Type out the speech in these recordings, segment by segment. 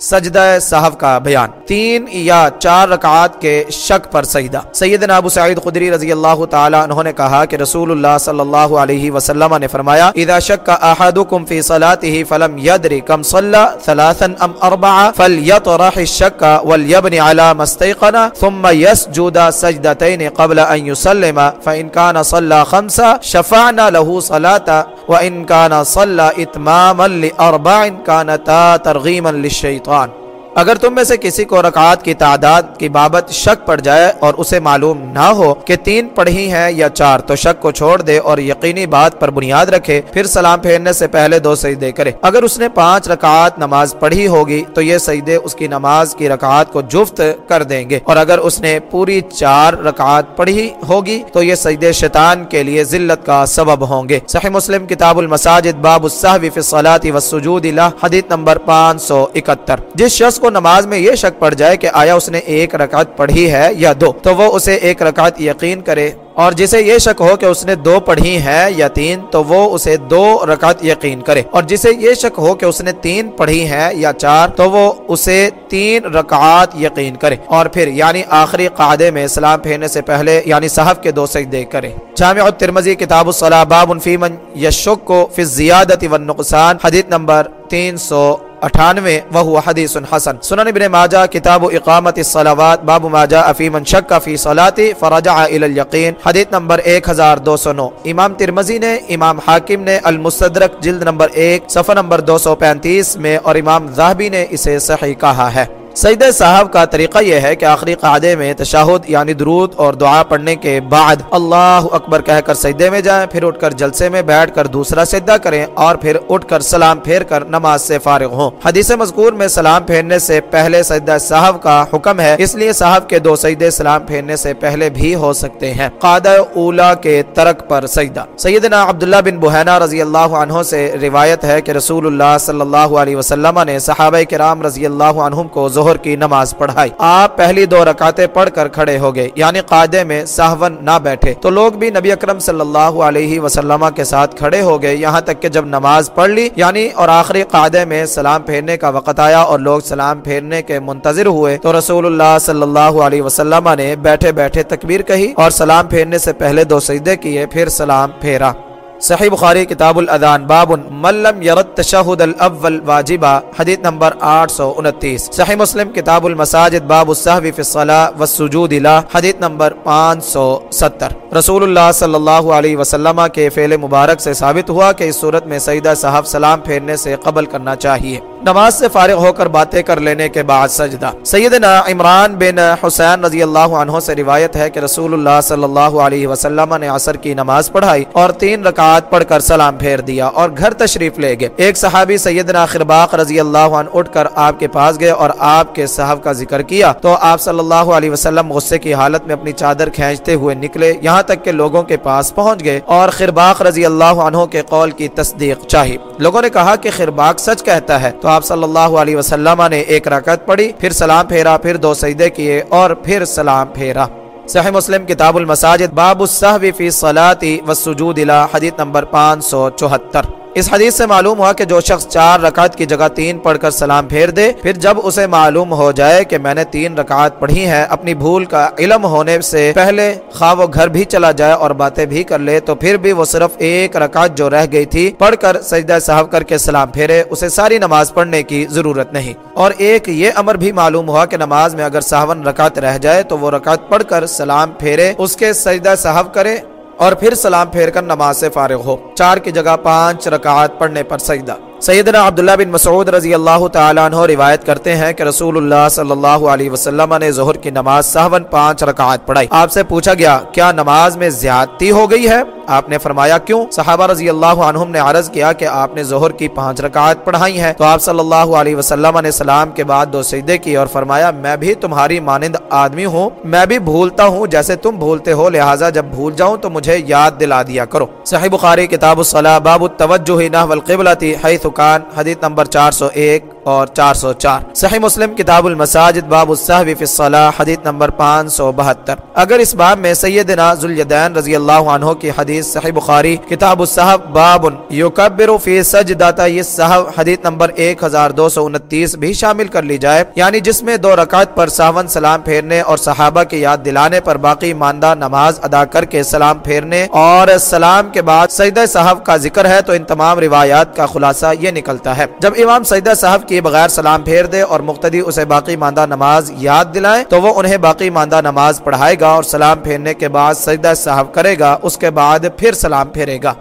سجدہ صحف کا بیان۔ تین یا چار رکعات کے شک پر سجدہ۔ سیدنا ابو سعید خدری رضی اللہ تعالی عنہ نے کہا کہ رسول اللہ صلی اللہ علیہ وسلم نے فرمایا، اذا شک احدکم فی صلاته فلم يدري كم صلى ثلاثا ام اربعا فليطرح الشك وليبني على ما ثم يسجد سجدتين قبل ان يسلم فان كان صلى خمسا شفعنا له صلاه وان كان صلى اتماما لاربع كانتا ترغيما للشيطان اگر تم میں سے کسی کو رکعات کی تعداد کی بابت شک پڑ جائے اور اسے معلوم نہ ہو کہ تین پڑھی ہیں یا چار، تو شک کو چھوڑ دے اور یقینی بات پر بنیاد رکھے، پھر سلام پھیرنے سے پہلے دو سجدے کرے۔ اگر اس نے پانچ رکعات نماز پڑھی ہوگی، تو یہ سجدے اس کی نماز کی رکعات کو جفت کر دیں گے۔ اور اگر اس نے پوری چار رکعات پڑھی ہوگی، تو یہ سجدے شیطان کے لیے ذلت کا سبب ہوں گے۔ صحیح مسلم کتاب المساجد، باب الصحوی فی الصلاة والسجود، لہ، حدیث نمبر پانچ سو اکتر جس شخص کو نماز میں یہ شک پڑ جائے کہ آیا اس نے ایک رکعت پڑھی ہے یا دو، تو وہ اسے ایک رکعت یقین کرے۔ اور جسے یہ شک ہو کہ اس نے دو پڑھی ہے یا تین، تو وہ اسے دو رکعت یقین کرے۔ اور جسے یہ شک ہو کہ اس نے تین پڑھی ہے یا چار، تو وہ اسے تین رکعات یقین کرے۔ اور پھر یعنی آخری قاعدے میں سلام پھیرنے سے پہلے یعنی صحف کے دو سجدے کرے۔ جامع الترمذی کتاب الصلاح باب فی من یشک کو فی الزیادت والنقصان، حدیث نمبر تین سو اٹھانوے وہ حدیث حسن۔ سنن ابن ماجہ، کتاب اقامت الصلاوات باب ماجہ افی من شک فی صلاتی، فرجع الى الیقین۔ حدیث نمبر 1209 امام ترمزی نے، امام حاکم نے المستدرک جلد نمبر 1 صفحہ نمبر 235 میں اور امام ذہبی نے اسے صحیح کہا ہے۔ سجدہ صاحب کا طریقہ یہ ہے کہ آخری قاعدے میں تشاہد یعنی درود اور دعا پڑھنے کے بعد اللہ اکبر کہہ کر سجدے میں جائیں، پھر اٹھ کر جلسے میں بیٹھ کر دوسرا سجدہ کریں اور پھر اٹھ کر سلام پھیر کر نماز سے فارغ ہوں۔ حدیث مذکور میں سلام پھیرنے سے پہلے سجدہ صاحب کا حکم ہے۔ اس لیے صاحب کے دو سجدے سلام پھیرنے سے پہلے بھی ہو سکتے ہیں۔ قادہ اولا کے ترک پر سجدہ۔ سیدنا عبداللہ بن بحینا رضی اللہ عنہ سے روایت ہے کہ رسول اللہ صلی اللہ علیہ وسلم نے صحابہ کرام رضی اللہ عنہم کو ظہر کی نماز پڑھائی۔ آپ پہلی دو رکعتیں پڑھ کر کھڑے ہو گئے یعنی قاعدے میں سہون نہ بیٹھے۔ تو لوگ بھی نبی اکرم صلی اللہ علیہ وسلم کے ساتھ کھڑے ہو گئے، یہاں تک کہ جب نماز پڑھ لی یعنی اور آخری قاعدے میں سلام پھیرنے کا وقت آیا اور لوگ سلام پھیرنے کے منتظر ہوئے، تو رسول اللہ صلی اللہ علیہ وسلم نے بیٹھے بیٹھے تکبیر کہی اور سلام پھیرنے سے پہلے دو سجدے کیے، پھر سلام پھیرا۔ صحیح بخاری کتاب الاذان باب من لم يرد تشہد الاول واجبا حدیث نمبر 829 صحیح مسلم کتاب المساجد، باب السہو فی الصلاة والسجود لا، حدیث نمبر 570 رسول اللہ صلی اللہ علیہ وسلم کے فعل مبارک سے ثابت ہوا کہ اس صورت میں سجدہ صاحب سلام پھیرنے سے قبل کرنا چاہیے۔ نماز سے فارغ ہو کر باتیں کر لینے کے بعد سجدہ۔ سیدنا عمران بن حسین رضی اللہ عنہ سے روایت ہے کہ رسول اللہ صلی اللہ علیہ وسلم نے عصر کی نماز پڑھائی اور تین رکعات پڑھ کر سلام پھیر دیا اور گھر تشریف لے گئے۔ ایک صحابی سیدنا خرباق رضی اللہ عنہ اٹھ کر آپ کے پاس گئے اور آپ کے صحب کا ذکر کیا۔ تو آپ صلی اللہ علیہ وسلم غصے کی حالت میں اپنی چادر کھینچتے ہوئے نکلے، یہاں تک کہ لوگوں کے پاس پہنچ گئے اور خرباق رضی اللہ عنہ کے قول کی تصدیق چاہی۔ لوگوں نے کہا کہ خرباق سچ کہتا ہے۔ تو آپ صلی اللہ علیہ وسلم نے ایک رکعت پڑھی، پھر سلام پھیرا، پھر دو سجدے کیے اور پھر سلام پھیرا۔ صحیح مسلم کتاب المساجد باب السہو فی الصلاة والسجود الى حدیث نمبر 574 اس حدیث سے معلوم ہوا کہ جو شخص چار رکعت کی جگہ تین پڑھ کر سلام پھیر دے، پھر جب اسے معلوم ہو جائے کہ میں نے تین رکعت پڑھی ہیں، اپنی بھول کا علم ہونے سے پہلے خواہ وہ گھر بھی چلا جائے اور باتیں بھی کر لے، تو پھر بھی وہ صرف ایک رکعت جو رہ گئی تھی پڑھ کر سجدہ صاحب کر کے سلام پھیرے، اسے ساری نماز پڑھنے کی ضرورت نہیں۔ اور ایک یہ امر بھی معلوم ہوا کہ نماز میں اگر ساون رکعت رہ جائے تو وہ رکعت پڑھ کر سلام پھیرے، اس کے سجدہ صاحب کرے اور پھر سلام پھیر کر نماز سے فارغ ہو۔ چار کی جگہ پانچ رکعات پڑھنے پر سجدہ۔ سیدنا عبداللہ بن مسعود رضی اللہ تعالیٰ عنہ روایت کرتے ہیں کہ رسول اللہ صلی اللہ علیہ وسلم نے ظہر کی نماز سہون پانچ رکعات پڑھائی۔ آپ سے پوچھا گیا، کیا نماز میں زیادتی ہو گئی ہے؟ آپ نے فرمایا، کیوں؟ صحابہ رضی اللہ عنہم نے عرض کیا کہ آپ نے ظہر کی پانچ رکعات پڑھائی ہیں۔ تو آپ صلی اللہ علیہ وسلم نے سلام کے بعد دو سجدے کی اور فرمایا، میں بھی تمہاری مانند آدمی ہوں، میں بھی بھولتا ہوں، جیسے تم بھولتے ہو، لہٰذا جب بھول جاؤں تو مجھے یاد دلا دیا کرو۔ صحیح بخاری، کتاب الصلاح، باب التوجہ نحو القبلہ حیث دکان حدیث نمبر چار سو ایک۔ اور چار سو چار۔ صحیح مسلم کتاب المساجد باب الصحب فی الصلاح، حدیث نمبر پانچ سو بہتر۔ اگر اس باب میں سیدنا ذوالدین رضی اللہ عنہ کی حدیث صحیح بخاری، کتاب الصحب باب یکبر فی سجدتا یہ صحب حدیث نمبر ایک ہزار دو سو انتیس بھی شامل کر لی جائے۔ یعنی جس میں دو رکعت پر ساون سلام پھیرنے اور صحابہ کی یاد دلانے پر باقی ماندہ نماز ادا کر کے سلام پھیرنے اور سلام کے بعد سجدہ صاحب کا ذکر ہے تو ان تمام روایات کا خلاصہ یہ نکلتا ہے۔ جب امام سجدہ صاحب کی بغیر سلام پھیر دے اور مقتدی اسے باقی ماندہ نماز یاد دلائیں تو وہ انہیں باقی ماندہ نماز پڑھائے گا اور سلام پھیرنے کے بعد سجدہ صاحب کرے گا، اس کے بعد پھر سلام پھیرے گا۔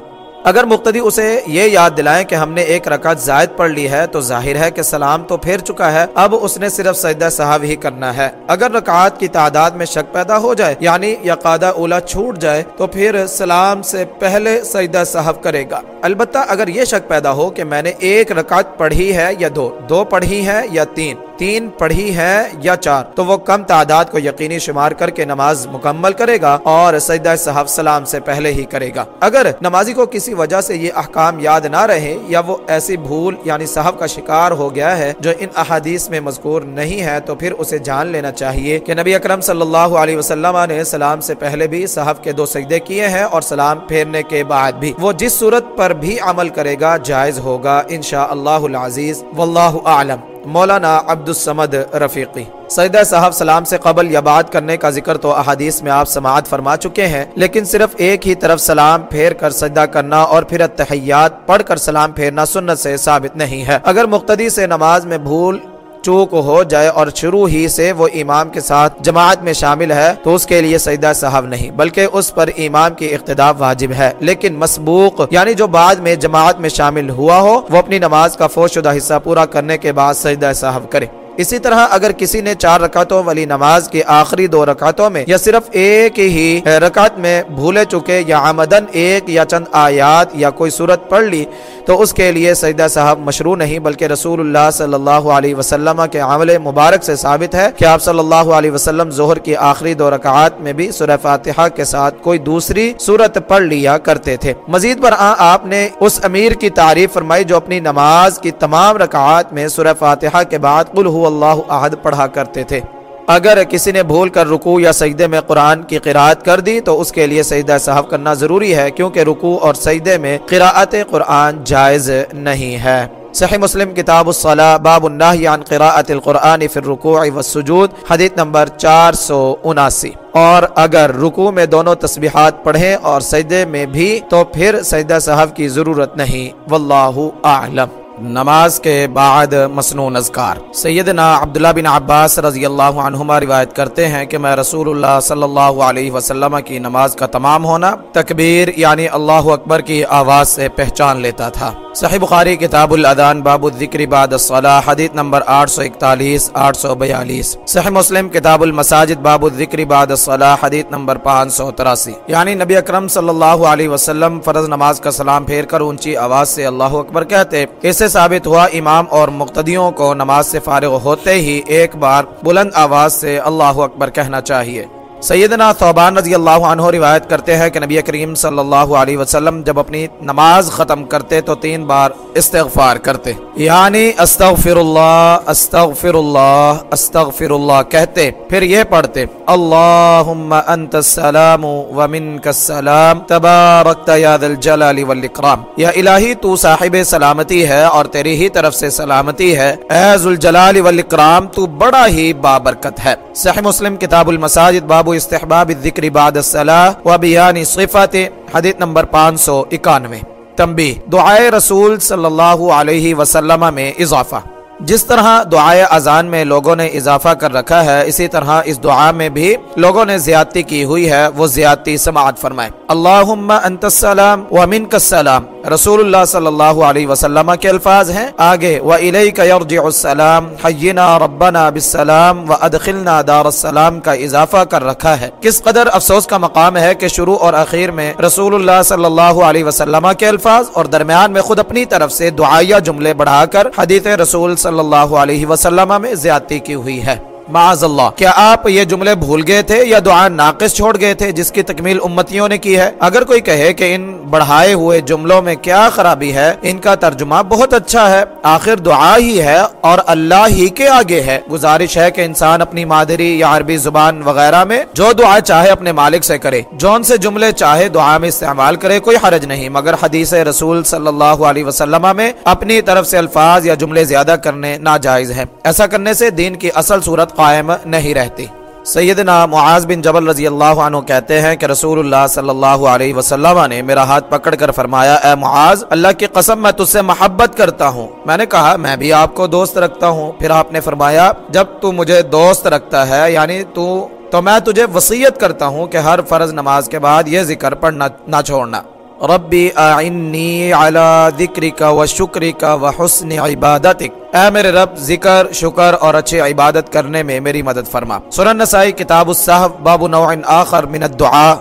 اگر مقتدی اسے یہ یاد دلائیں کہ ہم نے ایک رکعت زائد پڑھ لی ہے تو ظاہر ہے کہ سلام تو پھیر چکا ہے، اب اس نے صرف سجدہ صاحب ہی کرنا ہے۔ اگر رکعات کی تعداد میں شک پیدا ہو جائے یعنی یا قادہ اولا چھوٹ جائے، تو پھر سلام سے پہلے سجدہ صاحب کرے گا۔ البتہ اگر یہ شک پیدا ہو کہ میں نے ایک رکعت پڑھی ہے یا دو دو پڑھی ہے یا تین تین پڑھی ہے یا چار، تو وہ کم تعداد کو یقینی شمار کر کے نماز مکمل کرے گا اور سجدہ صاحب سلام سے پہلے ہی کرے گا۔ اگر نمازی کو کسی وجہ سے یہ احکام یاد نہ رہے یا وہ ایسی بھول یعنی صاحب کا شکار ہو گیا ہے جو ان احادیث میں مذکور نہیں ہے، تو پھر اسے جان لینا چاہیے کہ نبی اکرم صلی اللہ علیہ وسلم نے سلام سے پہلے بھی صاحب کے دو سجدے کیے ہیں اور سلام پھیرنے کے بعد بھی۔ وہ جس صورت پر بھی عمل کرے گا جائز ہوگا انشاء اللہ العزیز، واللہ اعلم۔ مولانا عبد السمد رفیقی۔ سیدہ صاحب سلام سے قبل یا بات کرنے کا ذکر تو احادیث میں آپ سماعت فرما چکے ہیں، لیکن صرف ایک ہی طرف سلام پھیر کر سجدہ کرنا اور پھر اتحیات پڑھ کر سلام پھیرنا سنت سے ثابت نہیں ہے۔ اگر مقتدی سے نماز میں بھول چوک ہو جائے اور شروع ہی سے وہ امام کے ساتھ جماعت میں شامل ہے، تو اس کے لیے سجدہ صاحب نہیں، بلکہ اس پر امام کی اقتداء واجب ہے۔ لیکن مسبوق یعنی جو بعد میں جماعت میں شامل ہوا ہو، وہ اپنی نماز کا فوج شدہ حصہ پورا کرنے کے بعد سجدہ صاحب کرے۔ اسی طرح اگر کسی نے چار رکعتوں والی نماز کی آخری دو رکعتوں میں یا صرف ایک ہی رکعت میں بھولے چکے یا آمدن ایک یا چند آیات یا کوئی صورت پڑھ لی، تو اس کے لیے سجدہ صاحب مشروع نہیں، بلکہ رسول اللہ صلی اللہ علیہ وسلم کے عمل مبارک سے ثابت ہے کہ آپ صلی اللہ علیہ وسلم ظہر کی آخری دو رکعات میں بھی سورہ فاتحہ کے ساتھ کوئی دوسری صورت پڑھ لیا کرتے تھے۔ مزید پر آپ نے اس امیر کی تعریف فرمائی جو اپنی نماز کی تمام رکعات میں سورہ فاتحہ کے بعد قل هو اللہ احد پڑھا کرتے تھے۔ اگر کسی نے بھول کر رکوع یا سجدے میں قرآن کی قرآت کر دی تو اس کے لیے سجدہ صاحب کرنا ضروری ہے کیونکہ رکوع اور سجدے میں قراءت قرآن جائز نہیں ہے۔ صحیح مسلم کتاب الصلاح باب النہی عن قراءت القرآن فی الرکوع والسجود حدیث نمبر چار سو اناسی۔ اور اگر رکوع میں دونوں تسبیحات پڑھیں اور سجدے میں بھی تو پھر سجدہ صاحب کی ضرورت نہیں۔ واللہ اعلم۔ نماز کے بعد مسنون اذکار۔ سیدنا عبداللہ بن عباس رضی اللہ عنہما روایت کرتے ہیں کہ میں رسول اللہ صلی اللہ علیہ وسلم کی نماز کا تمام ہونا تکبیر یعنی اللہ اکبر کی آواز سے پہچان لیتا تھا۔ صحیح بخاری کتاب الادان، باب الذکر بعد الصلاح حدیث نمبر 841 842 صحیح مسلم کتاب المساجد، باب الذکر بعد الصلاح حدیث نمبر 583 یعنی نبی اکرم صلی اللہ علیہ وسلم فرض نماز کا سلام پھیر کر اونچی آواز سے اللہ اکبر کہتے، اس سے ثابت ہوا امام اور مقتدیوں کو نماز سے فارغ ہوتے ہی ایک بار بلند آواز سے اللہ اکبر کہنا چاہیے۔ سیدنا ثوبان رضی اللہ عنہ روایت کرتے ہیں کہ نبی کریم صلی اللہ علیہ وسلم جب اپنی نماز ختم کرتے تو تین بار استغفار کرتے۔ یعنی استغفر اللہ استغفر اللہ استغفر اللہ کہتے، پھر یہ پڑھتے، اللہم انت السلام ومنک السلام، تبارکت یا ذا الجلال والاکرام۔ یا الہی، تو صاحب سلامتی ہے اور تیری ہی طرف سے سلامتی ہے۔ اے ذو الجلال والاکرام، تو بڑا ہی بابرکت ہے۔ صحیح مسلم، کتاب المساجد، باب استحباب الذکر بعد الصلاة و بیان صفت، حدیث نمبر پانچ سو اکانوے۔ تنبیہ، دعائے رسول صلی اللہ علیہ وسلم میں اضافہ۔ جس طرح دعائے اذان میں لوگوں نے اضافہ کر رکھا ہے، اسی طرح اس دعا میں بھی لوگوں نے زیادتی کی ہوئی ہے، وہ زیادتی سماعت فرمائے۔ اللہم انت السلام و منک السلام۔ رسول اللہ صلی اللہ علیہ وسلم کے الفاظ ہیں۔ آگے وَإِلَيْكَ يَرْجِعُ السلام حَيِّنَا رَبَّنَا بِالسلام وَأَدْخِلْنَا دَارَ السلام کا اضافہ کر رکھا ہے۔ کس قدر افسوس کا مقام ہے کہ شروع اور اخیر میں رسول اللہ صلی اللہ علیہ وسلم کے الفاظ اور درمیان میں خود اپنی طرف سے دعائیہ جملے بڑھا کر حدیث رسول صلی اللہ علیہ وسلم میں زیادتی کی ہوئی ہے۔ معاذ اللہ کیا آپ یہ جملے بھول گئے تھے یا دعا ناقص چھوڑ گئے تھے جس کی تکمیل امتیوں نے کی ہے؟ اگر کوئی کہے کہ ان بڑھائے ہوئے جملوں میں کیا خرابی ہے، ان کا ترجمہ بہت اچھا ہے۔ آخر دعا ہی ہے اور اللہ ہی کے آگے ہے۔ گزارش ہے کہ انسان اپنی مادری یا عربی زبان وغیرہ میں جو دعا چاہے اپنے مالک سے کرے۔ جون سے جملے چاہے دعا میں استعمال کرے، کوئی حرج نہیں۔ مگر حدیث رسول صلی اللہ علیہ وسلم میں اپنی طرف سے الفاظ یا جملے زیادہ کرنے ناجائز ہیں۔ ایسا کرنے سے دین کی اصل صورت قائم نہیں رہتی۔ سیدنا معاذ بن جبل رضی اللہ عنہ کہتے ہیں کہ رسول اللہ صلی اللہ علیہ وسلم نے میرا ہاتھ پکڑ کر فرمایا، اے معاذ، اللہ کی قسم، میں تجھ سے محبت کرتا ہوں۔ میں نے کہا، میں بھی آپ کو دوست رکھتا ہوں۔ پھر آپ نے فرمایا، جب تو مجھے دوست رکھتا ہے یعنی تو تو میں تجھے وسیعت کرتا ہوں کہ ہر فرض نماز کے بعد یہ ذکر پڑھنا، نہ چھوڑنا۔ ربی اعنی علی ذکرک و شکرک و حسن عبادتک۔ اے میرے رب، ذکر، شکر اور اچھے عبادت کرنے میں میری مدد فرما۔ سنن نسائی کتاب الصحف، باب نوع آخر من الدعاء۔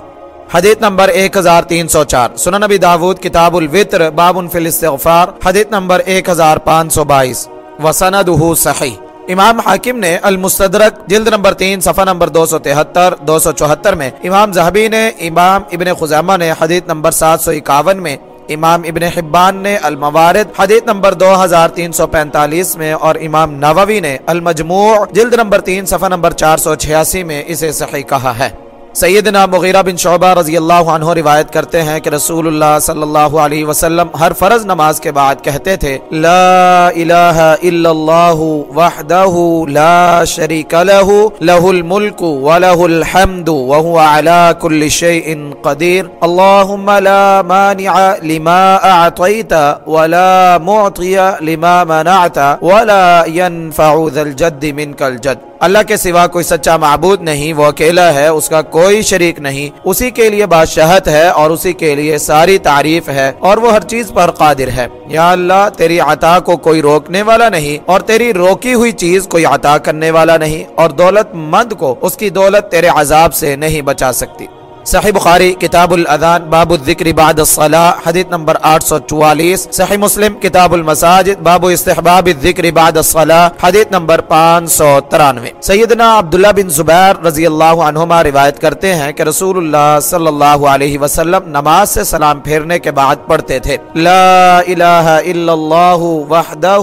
حدیث نمبر 1304 سنن نبی داود، کتاب الوتر، باب فی الاستغفار۔ حدیث نمبر 1522 وسندہ صحیح۔ امام حاکم نے المستدرک جلد نمبر تین، صفحہ نمبر دو سو تہتر، دو سو چوہتر میں امام زہبی نے، امام ابن خزامہ نے حدیث نمبر سات سو اکاون میں امام ابن حبان نے الموارد حدیث نمبر دو ہزار تین سو پینتالیس میں اور امام نووی نے المجموع جلد نمبر تین، صفحہ نمبر چار سو چھیاسی میں اسے صحیح کہا ہے۔ سیدنا مغیرہ بن شعبہ رضی اللہ عنہ روایت کرتے ہیں کہ رسول اللہ صلی اللہ علیہ وسلم ہر فرض نماز کے بعد کہتے تھے، لا الہ الا اللہ وحدہ لا شریک لہ لہ الملک ولہ الحمد وہو علا کل شیء قدیر۔ اللہم لا مانع لما اعطیت ولا معطی لما منعت ولا ينفع ذا الجد منك الجد۔ اللہ کے سوا کوئی سچا معبود نہیں، وہ اکیلا ہے، اس کا کوئی شریک نہیں۔ اسی کے لیے بادشاہت ہے اور اسی کے لیے ساری تعریف ہے اور وہ ہر چیز پر قادر ہے۔ یا اللہ، تیری عطا کو کوئی روکنے والا نہیں اور تیری روکی ہوئی چیز کوئی عطا کرنے والا نہیں اور دولت مند کو اس کی دولت تیرے عذاب سے نہیں بچا سکتی۔ صحیح بخاری، کتاب الاذان، باب الذکر بعد الصلاة، حدیث نمبر 844 صحیح مسلم، کتاب المساجد، باب استحباب الذکر بعد الصلاة، حدیث نمبر 593 سیدنا عبداللہ بن زبیر رضی اللہ عنہما روایت کرتے ہیں کہ رسول اللہ صلی اللہ علیہ وسلم نماز سے سلام پھیرنے کے بعد پڑھتے تھے۔ لا الہ الا اللہ وحدہ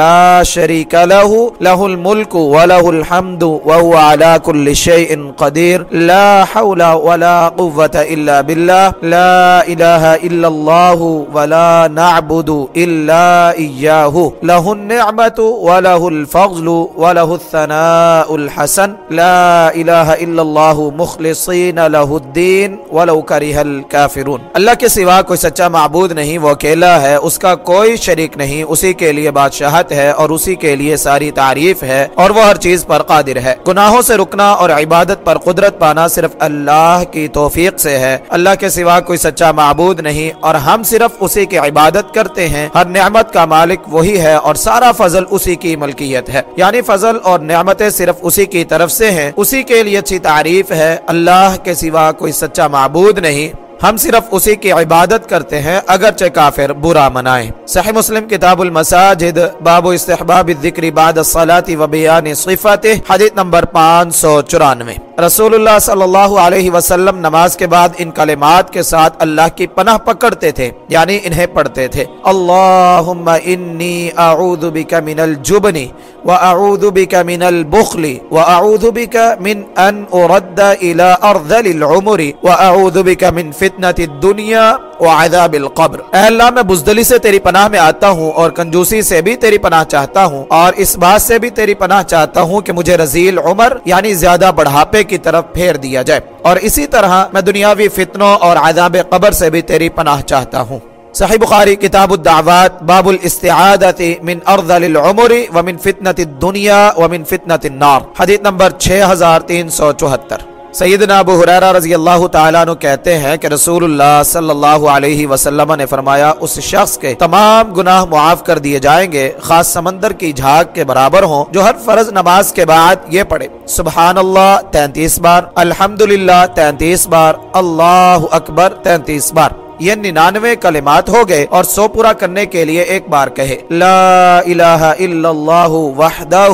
لا شریک لہ لہ الملک ولہ الحمد وهو على كل شيء قدیر، لا حول ولا قوة إلا بالله لا إله إلا الله ولا نعبد إلا إياه له النعمة وله الفضل وله الثناء الحسن لا إله إلا الله مخلصين له الدين ولو كره الكافرون اللہ کے سوا کوئی سچا معبود نہیں وہ اکیلا ہے اس کا کوئی شریک نہیں اسی کے لیے بادشاہت ہے اور اسی کے لیے ساری تعریف ہے اور وہ ہر چیز پر قادر ہے گناہوں سے رکنا اور عبادت پر قدرت پانا صرف اللہ کی توفیق سے ہے۔ اللہ کے سوا کوئی سچا معبود نہیں اور ہم صرف اسی کی عبادت کرتے ہیں۔ ہر نعمت کا مالک وہی ہے اور سارا فضل اسی کی ملکیت ہے۔ یعنی فضل اور نعمتیں صرف اسی کی طرف سے ہیں۔ اسی کے لیے اچھی تعریف ہے۔ اللہ کے سوا کوئی سچا معبود نہیں۔ ہم صرف اسی کی عبادت کرتے ہیں، اگرچہ کافر برا منائیں۔ صحیح مسلم کتاب المساجد، باب استحباب الذکر بعد الصلاة و بیان صفات حدیث نمبر پانچ سو چورانوے۔ رسول اللہ صلی اللہ علیہ وسلم نماز کے بعد ان کلمات کے ساتھ اللہ کی پناہ پکڑتے تھے یعنی انہیں پڑھتے تھے۔ اللہم انی اعوذ بک من الجبن و اعوذ بک من البخل و اعوذ بک من ان ارد الى ارذل العمر و اعوذ بک من فتنة الدنیا و عذاب القبر۔ اے اللہ، میں بزدلی سے تیری پناہ میں آتا ہوں اور کنجوسی سے بھی تیری پناہ چاہتا ہوں۔ اور اس بات سے بھی تیری پناہ چاہتا ہوں کہ مجھے رزیل عمر یعنی زیادہ بڑھاپے کی طرف پھیر دیا جائے۔ اور اسی طرح میں دنیاوی فتنوں اور عذاب قبر سے بھی تیری پناہ چاہتا ہوں۔ صحیح بخاری، کتاب الدعوات، باب الاستعادت من ارذل العمر ومن فتنة الدنیا ومن فتنة النار۔ حدیث نمبر 6374 سیدنا ابو حریرہ رضی اللہ تعالیٰ عنہ کہتے ہیں کہ رسول اللہ صلی اللہ علیہ وسلم نے فرمایا، اس شخص کے تمام گناہ معاف کر دیے جائیں گے، خاص سمندر کی جھاگ کے برابر ہوں، جو ہر فرض نماز کے بعد یہ پڑھے۔ سبحان اللہ، تینتیس بار۔ الحمدللہ، تینتیس بار۔ اللہ اکبر، تینتیس بار۔ یہ ننانوے کلمات ہو گئے اور سو پورا کرنے کے لیے ایک بار کہے۔ لا الہ الا اللہ وحدہ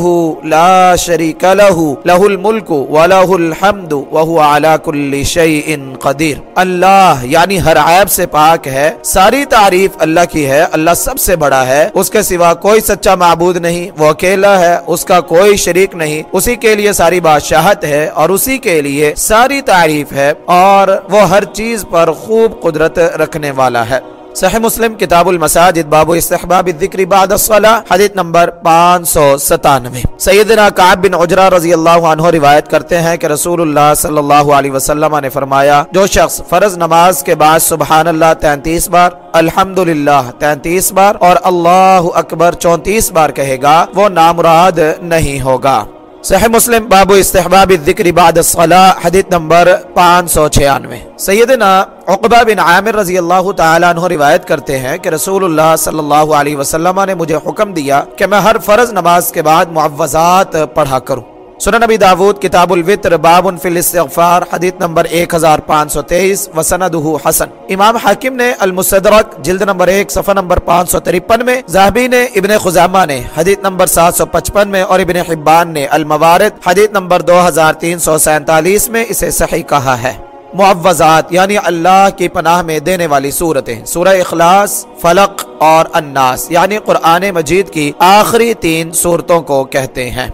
لا شریک لہ لہ الملک ولہ الحمد وہو علا کل شیء قدیر۔ اللہ یعنی ہر عیب سے پاک ہے، ساری تعریف اللہ کی ہے، اللہ سب سے بڑا ہے۔ اس کے سوا کوئی سچا معبود نہیں، وہ اکیلا ہے، اس کا کوئی شریک نہیں۔ اسی کے لیے ساری بادشاہت ہے اور اسی کے لیے ساری تعریف ہے اور وہ ہر چیز پر خوب قدرت رکھنے والا ہے۔ صحیح مسلم کتاب المساجد، باب استحباب الذکر بعد الصلاة، حدیث نمبر 597 سیدنا قعب بن عجرہ رضی اللہ عنہ روایت کرتے ہیں کہ رسول اللہ صلی اللہ علیہ وسلم نے فرمایا، جو شخص فرض نماز کے بعد سبحان اللہ تینتیس بار، الحمدللہ تینتیس بار اور اللہ اکبر چونتیس بار کہے گا، وہ نامراد نہیں ہوگا۔ صحیح مسلم باب استحباب الذکر بعد الصلاة، حدیث نمبر 596 سیدنا عقبہ بن عامر رضی اللہ تعالیٰ عنہ روایت کرتے ہیں کہ رسول اللہ صلی اللہ علیہ وسلم نے مجھے حکم دیا کہ میں ہر فرض نماز کے بعد معوضات پڑھا کروں۔ سنن نبی داود، کتاب الوطر باب فی الاستغفار، حدیث نمبر 1523 وسندہ حسن. امام حاکم نے المصدرک جلد نمبر 1 صفحہ نمبر 553 میں، زہبی نے ابن خزامہ نے، حدیث نمبر 755 میں، اور ابن حبان نے الموارد، حدیث نمبر 2347 میں اسے صحیح کہا ہے۔ معوضات یعنی اللہ کی پناہ میں دینے والی صورتیں۔ سورہ اخلاص، فلق اور الناس یعنی قرآن مجید کی آخری تین صورتوں کو کہتے ہیں۔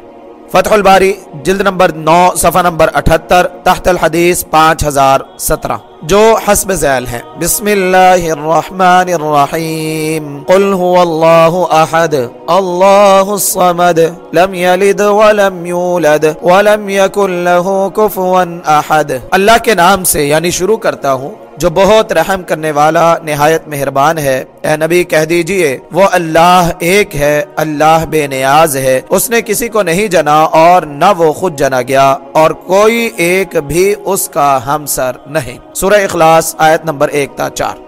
فتح الباری، جلد نمبر نو، صفحہ نمبر اٹھتر، تحت الحدیث پانچ ہزار سترہ۔ جو حسب ذیل ہیں۔ بسم اللہ الرحمن الرحیم۔ قل هو اللہ احد، اللہ الصمد، لم یلد ولم یولد، ولم یکن له کفوا احد۔ اللہ کے نام سے یعنی شروع کرتا ہوں جو بہت رحم کرنے والا نہایت مہربان ہے۔ اے نبی، کہہ دیجیے، وہ اللہ ایک ہے، اللہ بے نیاز ہے۔ اس نے کسی کو نہیں جنا اور نہ وہ خود جنا گیا، اور کوئی ایک بھی اس کا ہمسر نہیں۔ سورہ اخلاص، آیت نمبر ایک تا چار۔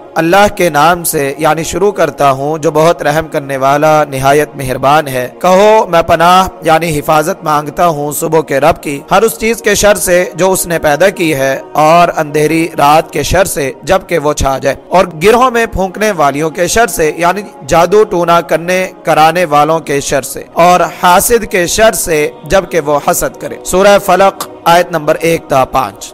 اللہ کے نام سے یعنی شروع کرتا ہوں، جو بہت رحم کرنے والا، نہایت مہربان ہے۔ کہو، میں پناہ یعنی حفاظت مانگتا ہوں صبح کے رب کی، ہر اس چیز کے شر سے جو اس نے پیدا کی ہے، اور اندھیری رات کے شر سے جبکہ وہ چھا جائے۔ اور گروہوں میں پھونکنے والیوں کے شر سے یعنی جادو ٹونا کرنے، کرانے والوں کے شر سے، اور حاسد کے شر سے جبکہ وہ حسد کرے۔ سورہ فلق، آیت نمبر ایک تا پانچ۔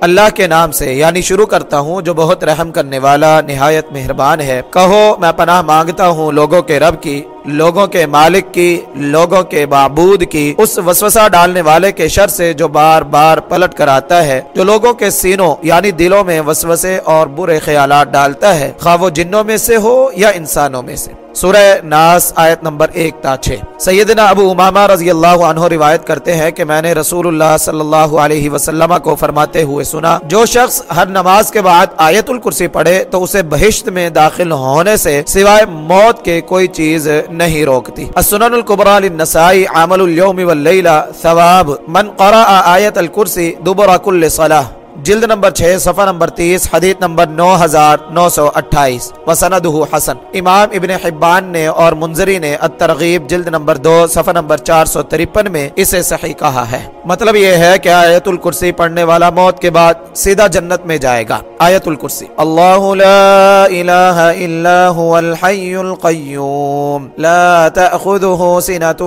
اللہ کے نام سے یعنی شروع کرتا ہوں جو بہت رحم کرنے والا، نہایت مہربان ہے۔ کہو، میں پناہ مانگتا ہوں لوگوں کے رب کی، لوگوں کے مالک کی، لوگوں کے معبود کی۔ اس وسوسہ ڈالنے والے کے شر سے جو بار بار پلٹ کر آتا ہے، جو لوگوں کے سینوں یعنی دلوں میں وسوسے اور برے خیالات ڈالتا ہے۔ خواہ وہ جنوں میں سے ہو یا انسانوں میں سے۔ سورہ ناس آیت نمبر ایک تا چھ سیدنا ابو امامہ رضی اللہ عنہ روایت کرتے ہیں کہ میں نے رسول اللہ صلی اللہ علیہ وسلم کو فرماتے ہوئے سنا، جو شخص ہر نماز کے بعد آیت الکرسی پڑھے تو اسے بہشت میں داخل ہونے سے سوائے موت کے کوئی چیز نہیں روکتی۔ السنن القبرى للنسائی عامل اليوم واللیلہ ثواب من قرأ آیت الکرسی دبر کل صلاح۔ جلد نمبر چھ، صفحہ نمبر تیس، حدیث نمبر نو ہزار نو سو اٹھائیس۔ وسندہ حسن۔ امام ابن حبان نے اور منظری نے الترغیب جلد نمبر دو، صفحہ نمبر چار سو ترپن میں اسے صحیح کہا ہے۔ مطلب یہ ہے کہ آیت الکرسی پڑھنے والا موت کے بعد سیدھا جنت میں جائے گا۔ آیت الکرسی۔ اللہ لا الہ الا هو الحی القیوم۔ لا تأخذه سنة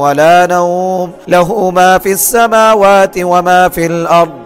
ولا نوم۔ له ما في السماوات وما في الأرض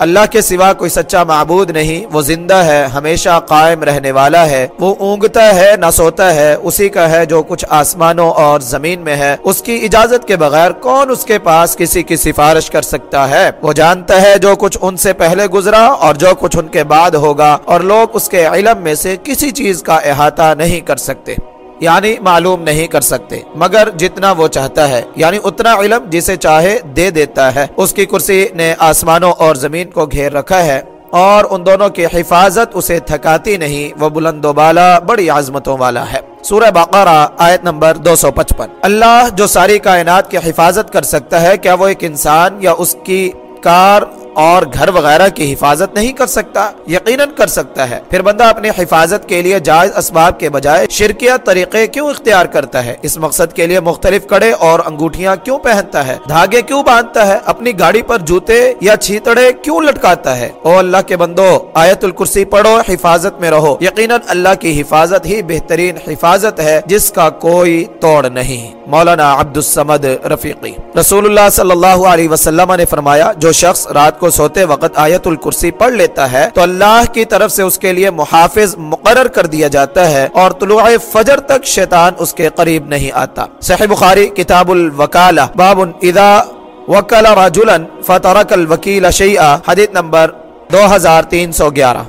اللہ کے سوا کوئی سچا معبود نہیں، وہ زندہ ہے، ہمیشہ قائم رہنے والا ہے۔ وہ اونگتا ہے، نہ سوتا ہے۔ اسی کا ہے جو کچھ آسمانوں اور زمین میں ہے۔ اس کی اجازت کے بغیر کون اس کے پاس کسی کی سفارش کر سکتا ہے؟ وہ جانتا ہے جو کچھ ان سے پہلے گزرا اور جو کچھ ان کے بعد ہوگا، اور لوگ اس کے علم میں سے کسی چیز کا احاطہ نہیں کر سکتے۔ یعنی معلوم نہیں کر سکتے۔ مگر جتنا وہ چاہتا ہے یعنی اتنا علم جسے چاہے دے دیتا ہے۔ اس کی کرسی نے آسمانوں اور زمین کو گھیر رکھا ہے اور ان دونوں کی حفاظت اسے تھکاتی نہیں، وہ بلند و بالا بڑی عظمتوں والا ہے۔ سورہ بقرہ، آیت نمبر دو سو پچپن۔ اللہ جو ساری کائنات کی حفاظت کر سکتا ہے، کیا وہ ایک انسان یا اس کی کار اور گھر وغیرہ کی حفاظت نہیں کر سکتا، یقیناً کر سکتا ہے۔ پھر بندہ اپنی حفاظت کے لیے جائز اسباب کے بجائے شرکیہ طریقے کیوں اختیار کرتا ہے؟ اس مقصد کے لیے مختلف کڑے اور انگوٹھیاں کیوں پہنتا ہے؟ دھاگے کیوں باندھتا ہے؟ اپنی گاڑی پر جوتے یا چھیتڑے کیوں لٹکاتا ہے؟ او اللہ کے بندو، آیت الکرسی پڑھو، حفاظت میں رہو۔ یقیناً اللہ کی حفاظت ہی بہترین حفاظت ہے، جس کا کوئی توڑ نہیں۔ مولانا عبد السمد رفیقی۔ رسول اللہ صلی اللہ علیہ وسلم نے فرمایا، جو شخص رات کو سوتے وقت آیت الکرسی پڑھ لیتا ہے تو اللہ کی طرف سے اس کے لیے محافظ مقرر کر دیا جاتا ہے اور طلوع فجر تک شیطان اس کے قریب نہیں آتا۔ صحیح بخاری، کتاب الوکالہ، باب اذا وکل رجلا فترک الوکیل شیئا، حدیث نمبر دو ہزار تین سو گیارہ۔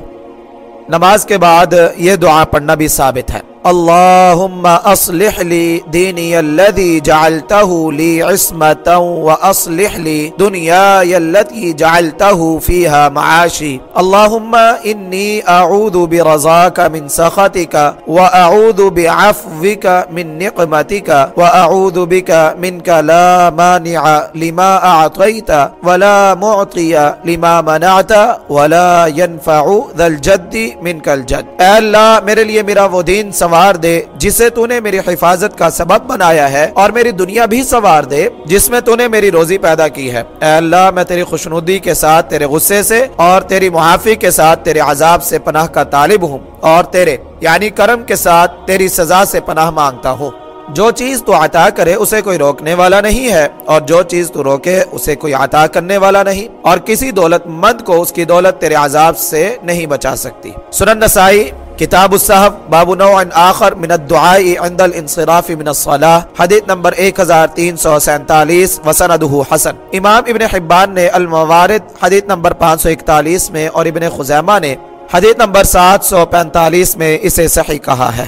نماز کے بعد یہ دعا پڑھنا بھی ثابت ہے۔ اللهم أصلح لي ديني الذي جعلته لي عصمة وأصلح لي دنياي التي جعلته فيها معاشي. اللهم إني أعوذ برزاك من سخطك وأعوذ بعفوك من نقمتك وأعوذ بك منك لا مانع لما أعطيت ولا معطي لما منعت ولا ينفع ذا الجد منك الجد. اے اللہ میرے لیے میرا وہ دین سوار دے، جسے تو نے میری حفاظت کا سبب بنایا ہے اور میری دنیا بھی سوار دے، جس میں تو نے میری روزی پیدا کی ہے۔ اے اللہ، میں تیری خوشنودی کے ساتھ، تیرے غصے سے اور تیری محافی کے ساتھ تیرے عذاب سے پناہ کا طالب ہوں اور تیرے یعنی کرم کے ساتھ تیری سزا سے پناہ مانگتا ہوں۔ جو چیز تو عطا کرے، اسے کوئی روکنے والا نہیں ہے اور جو چیز تو روکے، اسے کوئی عطا کرنے والا نہیں اور کسی دولت مند کو اس کی دولت تیرے عذاب سے نہیں بچا سکتی۔ سنن نسائی کتاب الصحف، باب نوع آخر من الدعاء عند الانصراف من الصلاة، حدیث نمبر 1347 وسندہ حسن. امام ابن حبان نے الموارد، حدیث نمبر 541 میں، اور ابن خزیمہ نے حدیث نمبر 745 میں اسے صحیح کہا ہے۔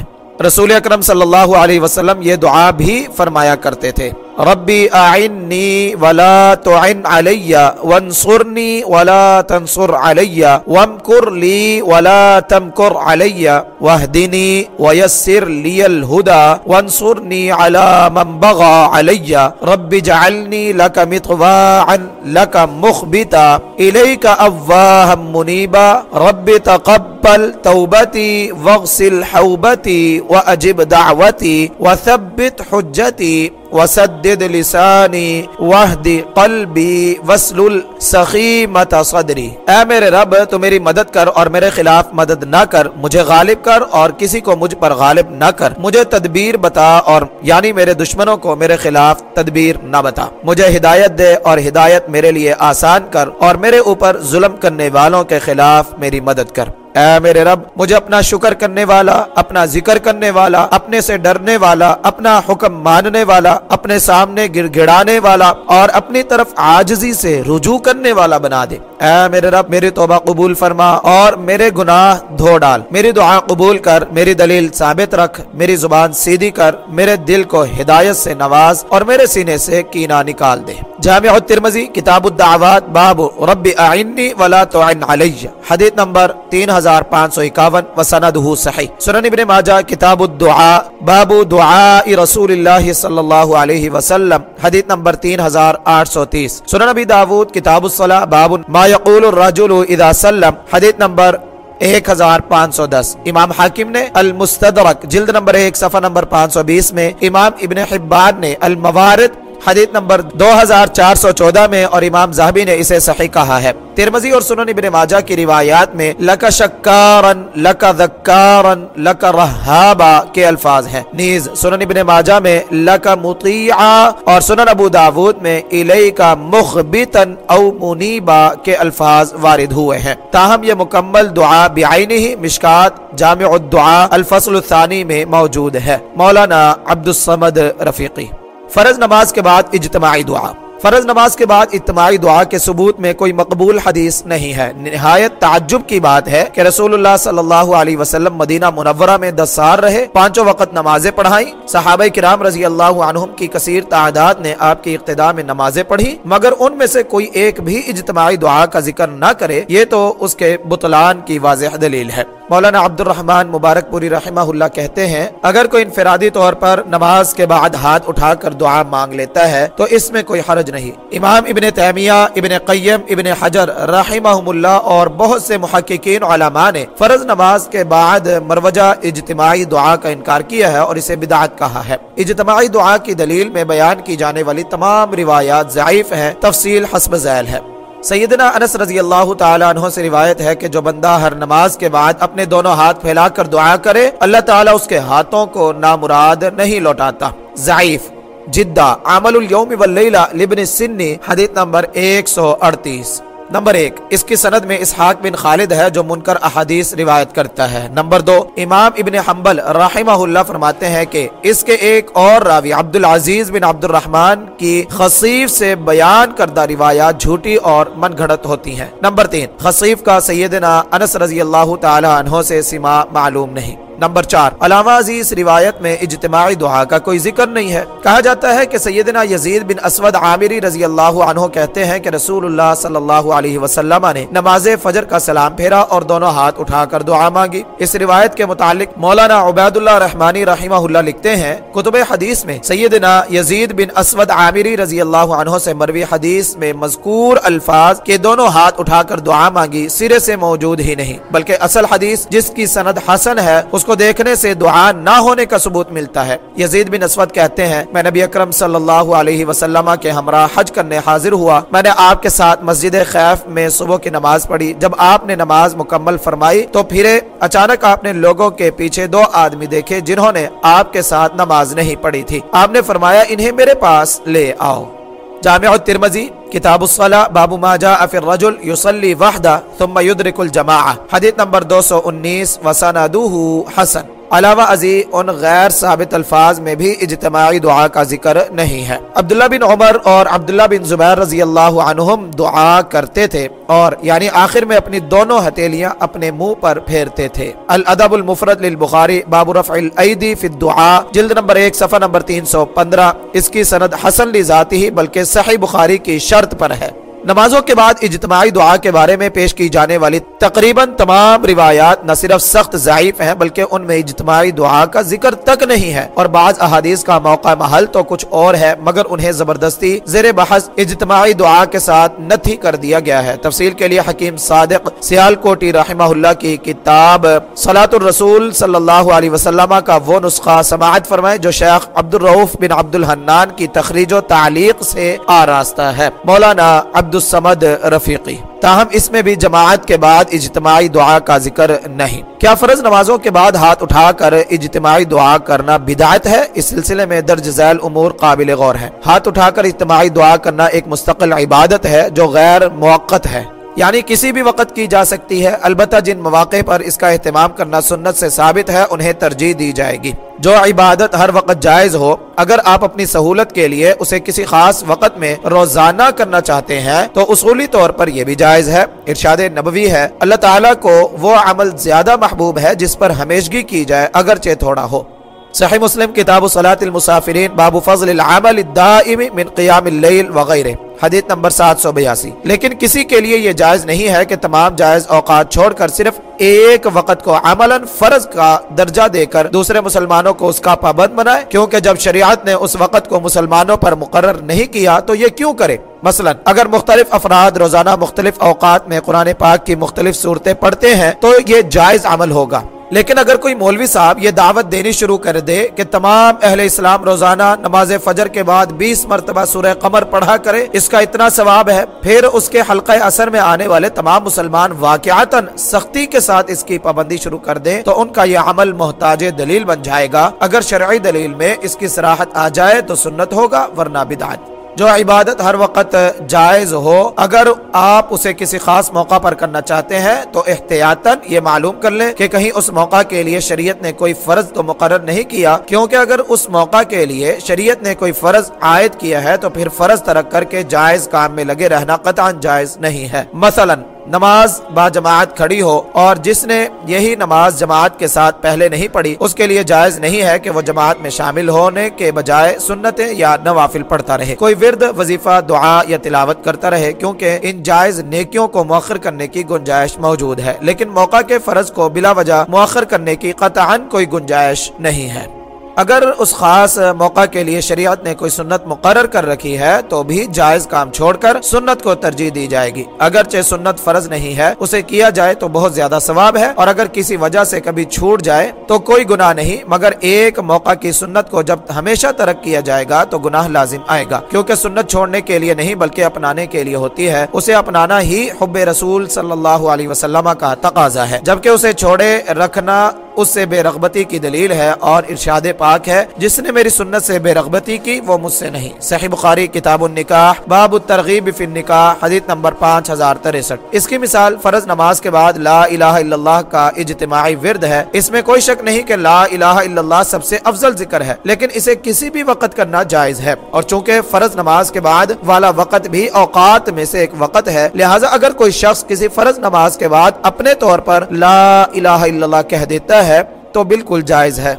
رسول اکرم صلی اللہ علیہ وسلم یہ دعا بھی فرمایا کرتے تھے۔ ربي أعني ولا تعن علي وانصرني ولا تنصر علي وامكر لي ولا تمكر علي واهدني ويسر لي الهدى وانصرني على من بغى علي ربي اجعلني لك مطواعا لك مخبتا إليك أواها منيبا ربي تقبل توبتي واغسل حوبتي وأجب دعوتي وثبت حجتي وسدد لسانی وحدی قلبی وسل السخیمت صدری۔ اے میرے رب، تو میری مدد کر اور میرے خلاف مدد نہ کر، مجھے غالب کر اور کسی کو مجھ پر غالب نہ کر۔ مجھے تدبیر بتا اور یعنی میرے دشمنوں کو میرے خلاف تدبیر نہ بتا۔ مجھے ہدایت دے اور ہدایت میرے لیے آسان کر اور میرے اوپر ظلم کرنے والوں کے خلاف میری مدد کر۔ اے میرے رب، مجھے اپنا شکر کرنے والا، اپنا ذکر کرنے والا، اپنے سے ڈرنے والا، اپنا حکم ماننے والا، اپنے سامنے گر گڑانے والا اور اپنی طرف آجزی سے رجوع کرنے والا بنا دے۔ اے میرے رب، میری توبہ قبول فرما اور میرے گناہ دھو ڈال۔ میری دعا قبول کر، میری دلیل ثابت رکھ، میری زبان سیدھی کر، میرے دل کو ہدایت سے نواز اور میرے سینے سے کینہ نکال دے۔ جامع الترمذی، کتاب الدعوات، باب رب اعنی ولا تعن علی۔ حدیث نمبر تین ہزار پانچ سو اکاون وسندہ صحیح۔ سنن ابن ماجہ، کتاب الدعاء، باب دعاء رسول اللہ صلی اللہ علیہ وسلم، حدیث نمبر تین ہزار آٹھ سو تیس۔ سنن ابی داود، کتاب الصلاة باب ما یقول الرجل اذا سلم، حدیث نمبر ایک ہزار پانچ سو دس۔ امام حاکم نے المستدرک، جلد نمبر ایک، صفحہ نمبر پانچ سو بیس میں امام ابن حبان نے الموارد حدیث نمبر دو ہزار چار سو چودہ میں اور امام زہبی نے اسے صحیح کہا ہے۔ ترمزی اور سنن ابن ماجہ کی روایات میں لک شکارن لک ذکارن لک رہابا کے الفاظ ہیں۔ نیز سنن ابن ماجہ میں لک مطیعا اور سنن ابو داود میں الی مخبتن او منیبا کے الفاظ وارد ہوئے ہیں۔ تاہم یہ مکمل دعا بعینی ہی مشکات جامع الدعا الفصل الثانی میں موجود ہے۔ مولانا عبد الصمد رفیقی۔ فرض نماز کے بعد اجتماعی دعا۔ فرض نماز کے بعد اجتماعی دعا کے ثبوت میں کوئی مقبول حدیث نہیں ہے۔ نہایت تعجب کی بات ہے کہ رسول اللہ صلی اللہ علیہ وسلم مدینہ منورہ میں دس سال رہے، پانچوں وقت نمازیں پڑھائیں۔ صحابہ کرام رضی اللہ عنہم کی کثیر تعداد نے آپ کی اقتداء میں نمازیں پڑھی، مگر ان میں سے کوئی ایک بھی اجتماعی دعا کا ذکر نہ کرے، یہ تو اس کے بطلان کی واضح دلیل ہے۔ مولانا عبد الرحمن مبارک پوری رحمہ اللہ کہتے ہیں، اگر کوئی انفرادی طور پر نماز کے بعد ہاتھ اٹھا کر دعا مانگ لیتا ہے تو اس میں کوئی حرج نہیں۔ امام ابن تیمیہ، ابن قیم، ابن حجر رحمہ اللہ اور بہت سے محققین علماء نے فرض نماز کے بعد مروجہ اجتماعی دعا کا انکار کیا ہے اور اسے بدعت کہا ہے۔ اجتماعی دعا کی دلیل میں بیان کی جانے والی تمام روایات ضعیف ہیں، تفصیل حسب ذیل ہے۔ سیدنا انس رضی اللہ تعالیٰ عنہ سے روایت ہے کہ جو بندہ ہر نماز کے بعد اپنے دونوں ہاتھ پھیلا کر دعا کرے، اللہ تعالیٰ اس کے ہاتھوں کو نامراد نہیں لوٹاتا۔ ضعیف، جدہ، عمل اليوم واللیلہ لبن سنی، حدیث نمبر ایک سو اڑتیس۔ نمبر ایک، اس کی سند میں اسحاق بن خالد ہے جو منکر احادیث روایت کرتا ہے۔ نمبر دو، امام ابن حنبل رحمہ اللہ فرماتے ہیں کہ اس کے ایک اور راوی عبد العزیز بن عبد الرحمن کی خصیف سے بیان کردہ روایات جھوٹی اور من گھڑت ہوتی ہیں۔ نمبر تین، خصیف کا سیدنا انس رضی اللہ تعالی عنہ سے سما معلوم نہیں۔ نمبر چار، علامہ عزیز روایت میں اجتماعی دعا کا کوئی ذکر نہیں ہے۔ کہا جاتا ہے کہ سیدنا یزید بن اسود عامری رضی اللہ عنہ کہتے ہیں کہ رسول اللہ صلی اللہ علیہ وسلم نے نماز فجر کا سلام پھیرا اور دونوں ہاتھ اٹھا کر دعا مانگی۔ اس روایت کے متعلق مولانا عبید اللہ رحمانی رحمہ اللہ لکھتے ہیں، کتب حدیث میں سیدنا یزید بن اسود عامری رضی اللہ عنہ سے مروی حدیث میں مذکور الفاظ کے دونوں ہاتھ اٹھا کر دعا مانگی سرے سے موجود ہی نہیں، بلکہ اصل حدیث جس کی سند حسن ہے، اس کو کو دیکھنے سے دعا نہ ہونے کا ثبوت ملتا ہے۔ یزید بن اسود کہتے ہیں، میں نبی اکرم صلی اللہ علیہ وسلم کے ہمراہ حج کرنے حاضر ہوا۔ میں نے آپ کے ساتھ مسجد خیف میں صبح کی نماز پڑھی۔ جب آپ نے نماز مکمل فرمائی تو پھرے اچانک آپ نے لوگوں کے پیچھے دو آدمی دیکھے جنہوں نے آپ کے ساتھ نماز نہیں پڑھی تھی۔ آپ نے فرمایا، انہیں میرے پاس لے آؤ۔ جامع الترمذی، کتاب الصلاة، باب ما جاء في الرجل يصلي وحده ثم يدرك الجماعة. حدیث نمبر 219 وسندوه حسن. علاوہ ازی ان غیر ثابت الفاظ میں بھی اجتماعی دعا کا ذکر نہیں ہے۔ عبداللہ بن عمر اور عبداللہ بن زبیر رضی اللہ عنہم دعا کرتے تھے اور یعنی آخر میں اپنی دونوں ہتیلیاں اپنے منہ پر پھیرتے تھے۔ الادب المفرد للبخاری باب رفع الایدی فی الدعاء، جلد نمبر ایک، صفحہ نمبر تین سو پندرہ۔ اس کی سند حسن لی ذاتی ہی، بلکہ صحیح بخاری کی شرط پر ہے۔ نمازوں کے بعد اجتماعی دعا کے بارے میں پیش کی جانے والی تقریباً تمام روایات نہ صرف سخت ضعیف ہیں، بلکہ ان میں اجتماعی دعا کا ذکر تک نہیں ہے۔ اور بعض احادیث کا موقع محل تو کچھ اور ہے، مگر انہیں زبردستی زیر بحث اجتماعی دعا کے ساتھ نتھی کر دیا گیا ہے۔ تفصیل کے لیے حکیم صادق سیال کوٹی رحمہ اللہ کی کتاب صلاۃ الرسول صلی اللہ علیہ وسلم کا وہ نسخہ سماعت فرمائے جو شیخ عبد الروف بن عبد الحنان کی تخریج و تعلیق سے آراستہ ہے۔ مولانا عبد عبد السمد رفیقی، تاہم اس میں بھی جماعت کے بعد اجتماعی دعا کا ذکر نہیں۔ کیا فرض نمازوں کے بعد ہاتھ اٹھا کر اجتماعی دعا کرنا بدایت ہے؟ اس سلسلے میں درج ذیل امور قابل غور ہے ہاتھ اٹھا کر اجتماعی دعا کرنا ایک مستقل عبادت ہے جو غیر موقت ہے۔ یعنی کسی بھی وقت کی جا سکتی ہے، البتہ جن مواقع پر اس کا اہتمام کرنا سنت سے ثابت ہے، انہیں ترجیح دی جائے گی۔ جو عبادت ہر وقت جائز ہو، اگر آپ اپنی سہولت کے لیے اسے کسی خاص وقت میں روزانہ کرنا چاہتے ہیں، تو اصولی طور پر یہ بھی جائز ہے۔ ارشاد نبوی ہے، اللہ تعالیٰ کو وہ عمل زیادہ محبوب ہے جس پر ہمیشگی کی جائے، اگرچہ تھوڑا ہو۔ صحیح مسلم کتاب صلاة المسافرین، باب فضل العمل الدائم من قیام اللیل وغیرہ، حدیث نمبر سات سو بیاسی۔ لیکن کسی کے لیے یہ جائز نہیں ہے کہ تمام جائز اوقات چھوڑ کر صرف ایک وقت کو عملا فرض کا درجہ دے کر دوسرے مسلمانوں کو اس کا پابند بنائے، کیونکہ جب شریعت نے اس وقت کو مسلمانوں پر مقرر نہیں کیا تو یہ کیوں کرے؟ مثلا، اگر مختلف افراد روزانہ مختلف اوقات میں قرآن پاک کی مختلف صورتیں پڑھتے ہیں تو یہ جائز عمل ہوگا۔ لیکن اگر کوئی مولوی صاحب یہ دعوت دینی شروع کر دے کہ تمام اہل اسلام روزانہ نماز فجر کے بعد بیس مرتبہ سورہ قمر پڑھا کرے، اس کا اتنا ثواب ہے، پھر اس کے حلقہ اثر میں آنے والے تمام مسلمان واقعات سختی کے ساتھ اس کی پابندی شروع کر دیں تو ان کا یہ عمل محتاج دلیل بن جائے گا۔ اگر شرعی دلیل میں اس کی سراحت آ جائے تو سنت ہوگا، ورنہ بدعت۔ جو عبادت ہر وقت جائز ہو، اگر آپ اسے کسی خاص موقع پر کرنا چاہتے ہیں، تو احتیاطاً یہ معلوم کر لیں کہ کہیں اس موقع کے لیے شریعت نے کوئی فرض تو مقرر نہیں کیا۔ کیونکہ اگر اس موقع کے لیے شریعت نے کوئی فرض عائد کیا ہے، تو پھر فرض ترک کر کے جائز کام میں لگے رہنا قطعا جائز نہیں ہے۔ مثلاً نماز با جماعت کھڑی ہو اور جس نے یہی نماز جماعت کے ساتھ پہلے نہیں پڑھی، اس کے لیے جائز نہیں ہے کہ وہ جماعت میں شامل ہونے کے بجائے سنتیں یا نوافل پڑھتا رہے۔ کوئی ورد، وظیفہ، دعا یا تلاوت کرتا رہے، کیونکہ ان جائز نیکیوں کو مؤخر کرنے کی گنجائش موجود ہے۔ لیکن موقع کے فرض کو بلا وجہ مؤخر کرنے کی قطعا کوئی گنجائش نہیں ہے۔ اگر اس خاص موقع کے لیے شریعت نے کوئی سنت مقرر کر رکھی ہے تو بھی جائز کام چھوڑ کر سنت کو ترجیح دی جائے گی۔ اگرچہ سنت فرض نہیں ہے، اسے کیا جائے تو بہت زیادہ ثواب ہے۔ اور اگر کسی وجہ سے کبھی چھوٹ جائے تو کوئی گناہ نہیں، مگر ایک موقع کی سنت کو جب ہمیشہ ترک کیا جائے گا تو گناہ لازم آئے گا۔ کیونکہ سنت چھوڑنے کے لیے نہیں بلکہ اپنانے کے لیے ہوتی ہے۔ اسے اپنانا ہی حب رسول صلی اللہ علیہ وسلم کا تقاضا ہے۔ جبکہ اسے چھوڑے، رکھنا اس سے بے رغبتی کی دلیل ہے اور ارشاد پاک ہے، جس نے میری سنت سے بے رغبتی کی، وہ مجھ سے نہیں۔ صحیح بخاری کتاب النکاح، باب الترغیب فی النکاح، حدیث نمبر پانچ ہزار تریسٹھ۔ اس کی مثال فرض نماز کے بعد لا الہ الا اللہ کا اجتماعی ورد ہے۔ اس میں کوئی شک نہیں کہ لا الہ الا اللہ سب سے افضل ذکر ہے، لیکن اسے کسی بھی وقت کرنا جائز ہے۔ اور چونکہ فرض نماز کے بعد والا وقت بھی اوقات میں سے ایک وقت ہے، لہٰذا اگر کوئی شخص کسی فرض نماز کے بعد اپنے طور پر لا الہ الا اللہ کہہ دیتا ہے تو بالکل جائز ہے۔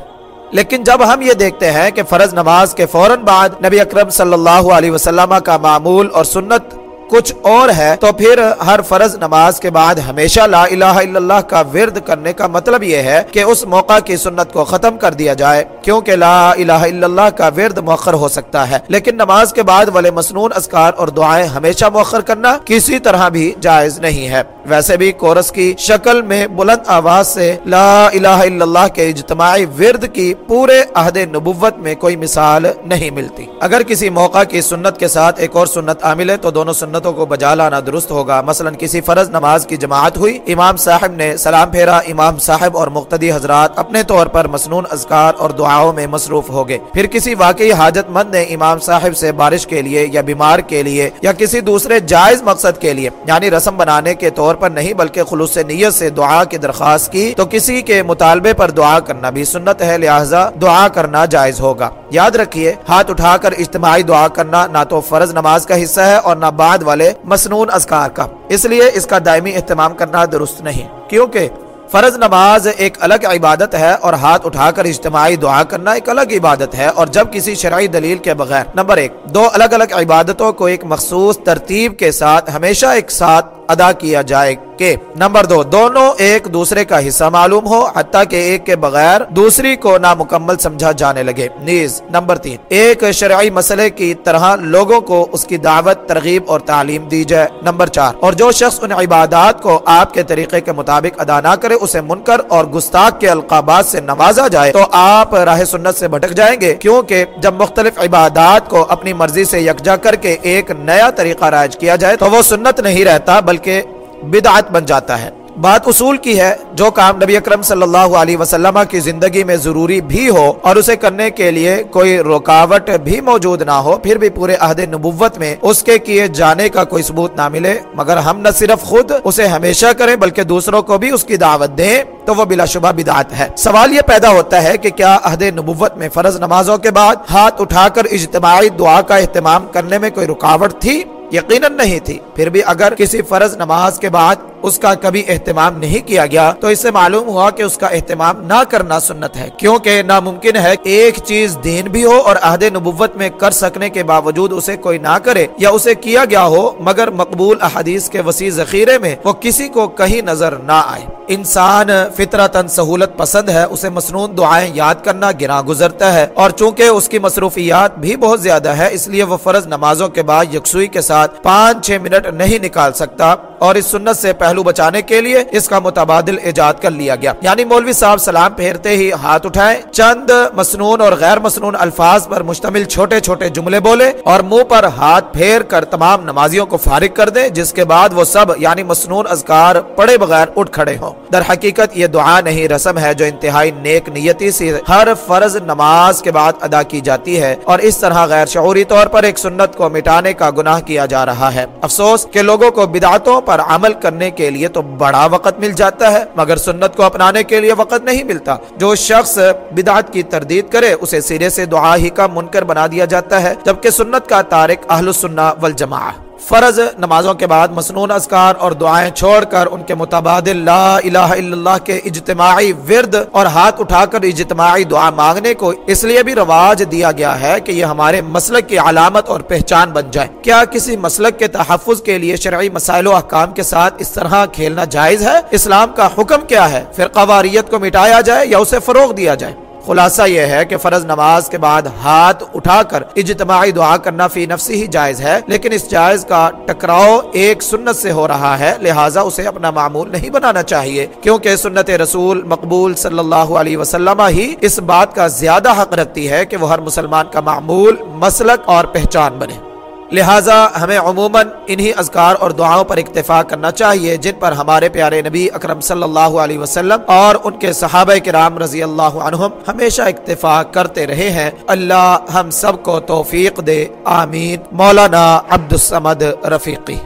لیکن جب ہم یہ دیکھتے ہیں کہ فرض نماز کے فوراً بعد نبی اکرم صلی اللہ علیہ وسلم کا معمول اور سنت کچھ اور ہے، تو پھر ہر فرض نماز کے بعد ہمیشہ لا الہ الا اللہ کا ورد کرنے کا مطلب یہ ہے کہ اس موقع کی سنت کو ختم کر دیا جائے، کیونکہ لا الہ الا اللہ کا ورد مؤخر ہو سکتا ہے۔ لیکن نماز کے بعد والے مسنون اذکار اور دعائیں ہمیشہ مؤخر کرنا کسی طرح بھی جائز نہیں ہے۔ ویسے بھی کورس کی شکل میں بلند آواز سے لا الہ الا اللہ کے اجتماعی ورد کی پورے عہد نبوت میں کوئی مثال نہیں ملتی۔ اگر کسی موقع کی سنت کے ساتھ ایک اور سنت عامل ہے تو دونوں سنتوں کو بجا لانا درست ہوگا۔ مثلا کسی فرض نماز کی جماعت ہوئی، امام صاحب نے سلام پھیرا، امام صاحب اور مقتدی حضرات اپنے طور پر مسنون اذکار اور دعاؤں میں مصروف ہو گئے۔ پھر کسی واقعی حاجت مند نے امام صاحب سے بارش کے لیے یا بیمار کے لیے یا کسی دوسرے جائز مقصد کے لیے یعنی رسم بنانے کے طور پر نہیں بلکہ خلوص نیت سے دعا کی درخواست کی، تو کسی کے مطالبے پر دعا کرنا بھی سنت ہے، لہذا دعا کرنا جائز ہوگا۔ یاد رکھیے، ہاتھ اٹھا کر اجتماعی دعا کرنا نہ تو فرض نماز کا حصہ ہے اور نہ بعد والے مسنون اذکار کا۔ اس لیے اس کا دائمی اہتمام کرنا درست نہیں، کیونکہ فرض نماز ایک الگ عبادت ہے اور ہاتھ اٹھا کر اجتماعی دعا کرنا ایک الگ عبادت ہے، اور جب کسی شرعی دلیل کے بغیر۔ نمبر ایک، دو الگ الگ عبادتوں کو ایک مخصوص ترتیب کے ساتھ، ہمیشہ ایک ساتھ ادا کیا جائے کہ نمبر دو، دونوں ایک دوسرے کا حصہ معلوم ہو، حتیٰ کہ ایک کے بغیر دوسری کو نامکمل سمجھا جانے لگے۔ نیز، نمبر تین، ایک شرعی مسئلے کی طرح لوگوں کو اس کی دعوت، ترغیب اور تعلیم دی جائے۔ نمبر چار، اور جو شخص ان عبادات کو آپ کے طریقے کے مطابق ادا نہ کرے، اسے منکر اور گستاخ کے القابات سے نوازا جائے تو آپ راہ سنت سے بھٹک جائیں گے۔ کیونکہ جب مختلف عبادات کو اپنی مرضی سے یکجا کر کے ایک نیا طریقہ رائج کیا جائے تو وہ سنت نہیں رہتا بلکہ بدعت بن جاتا ہے۔ بات اصول کی ہے، جو کام نبی اکرم صلی اللہ علیہ وسلم کی زندگی میں ضروری بھی ہو اور اسے کرنے کے لیے کوئی رکاوٹ بھی موجود نہ ہو، پھر بھی پورے عہد نبوت میں اس کے کیے جانے کا کوئی ثبوت نہ ملے۔ مگر ہم نہ صرف خود اسے ہمیشہ کریں، بلکہ دوسروں کو بھی اس کی دعوت دیں، تو وہ بلا شبہ بدعت ہے۔ سوال یہ پیدا ہوتا ہے کہ کیا عہد نبوت میں فرض نمازوں کے بعد ہاتھ اٹھا کر اجتماعی دعا کا اہتمام کرنے میں کوئی رکاوٹ تھی؟ یقیناً نہیں تھی۔ پھر بھی اگر کسی فرض نماز کے بعد اس کا کبھی اہتمام نہیں کیا گیا تو اس سے معلوم ہوا کہ اس کا اہتمام نہ کرنا سنت ہے، کیونکہ ناممکن ہے ایک چیز دین بھی ہو اور عہد نبوت میں کر سکنے کے باوجود اسے کوئی نہ کرے یا اسے کیا گیا ہو، مگر مقبول احادیث کے وسیع ذخیرے میں وہ کسی کو کہیں نظر نہ آئے۔ انسان فطرتاً سہولت پسند ہے، اسے مصنون دعائیں یاد کرنا گرا گزرتا ہے اور چونکہ اس کی مصروفیات بھی بہت زیادہ ہے، اس لیے وہ فرض نمازوں کے بعد یکسوئی کے ساتھ پانچ، چھ منٹ نہیں نکال سکتا اور اس سنت سے پہلے پہلو بچانے کے لیے اس کا متبادل ایجاد کر لیا گیا۔ یعنی مولوی صاحب سلام پھیرتے ہی ہاتھ اٹھائیں چند مسنون اور غیر مسنون الفاظ پر مشتمل چھوٹے چھوٹے جملے بولے اور منہ پر ہاتھ پھیر کر تمام نمازیوں کو فارغ کر دیں جس کے بعد وہ سب یعنی مسنون اذکار پڑے بغیر اٹھ کھڑے ہوں۔ در حقیقت یہ دعا نہیں رسم ہے جو انتہائی نیک نیتی سے ہر فرض نماز کے بعد ادا کی جاتی ہے اور اس طرح غیر شعوری طور پر ایک سنت کو مٹانے کا گناہ کیا جا رہا ہے۔ افسوس کہ لوگوں کو بدعتوں پر عمل کرنے کے لیے تو بڑا وقت مل جاتا ہے، مگر سنت کو اپنانے کے لیے وقت نہیں ملتا۔ جو شخص بدعت کی تردید کرے، اسے سرے سے دعا ہی کا منکر بنا دیا جاتا ہے، جبکہ سنت کا تارک اہل السنہ والجماعہ۔ فرض نمازوں کے بعد مسنون اذکار اور دعائیں چھوڑ کر ان کے متبادل لا الہ الا اللہ کے اجتماعی ورد اور ہاتھ اٹھا کر اجتماعی دعا مانگنے کو اس لیے بھی رواج دیا گیا ہے کہ یہ ہمارے مسلک کی علامت اور پہچان بن جائے۔ کیا کسی مسلک کے تحفظ کے لیے شرعی مسائل و احکام کے ساتھ اس طرح کھیلنا جائز ہے؟ اسلام کا حکم کیا ہے؟ پھر قواریت کو مٹایا جائے یا اسے فروغ دیا جائے؟ خلاصہ یہ ہے کہ فرض نماز کے بعد ہاتھ اٹھا کر اجتماعی دعا کرنا فی نفسی ہی جائز ہے، لیکن اس جائز کا ٹکراؤ ایک سنت سے ہو رہا ہے، لہٰذا اسے اپنا معمول نہیں بنانا چاہیے، کیونکہ سنت رسول مقبول صلی اللہ علیہ وسلم ہی اس بات کا زیادہ حق رکھتی ہے کہ وہ ہر مسلمان کا معمول، مسلک اور پہچان بنے۔ لہٰذا ہمیں عموماً انہی اذکار اور دعاؤں پر اکتفا کرنا چاہیے، جن پر ہمارے پیارے نبی اکرم صلی اللہ علیہ وسلم اور ان کے صحابہ کرام رضی اللہ عنہم ہمیشہ اکتفا کرتے رہے ہیں۔ اللہ ہم سب کو توفیق دے۔ آمین۔ مولانا عبد السمد رفیقی۔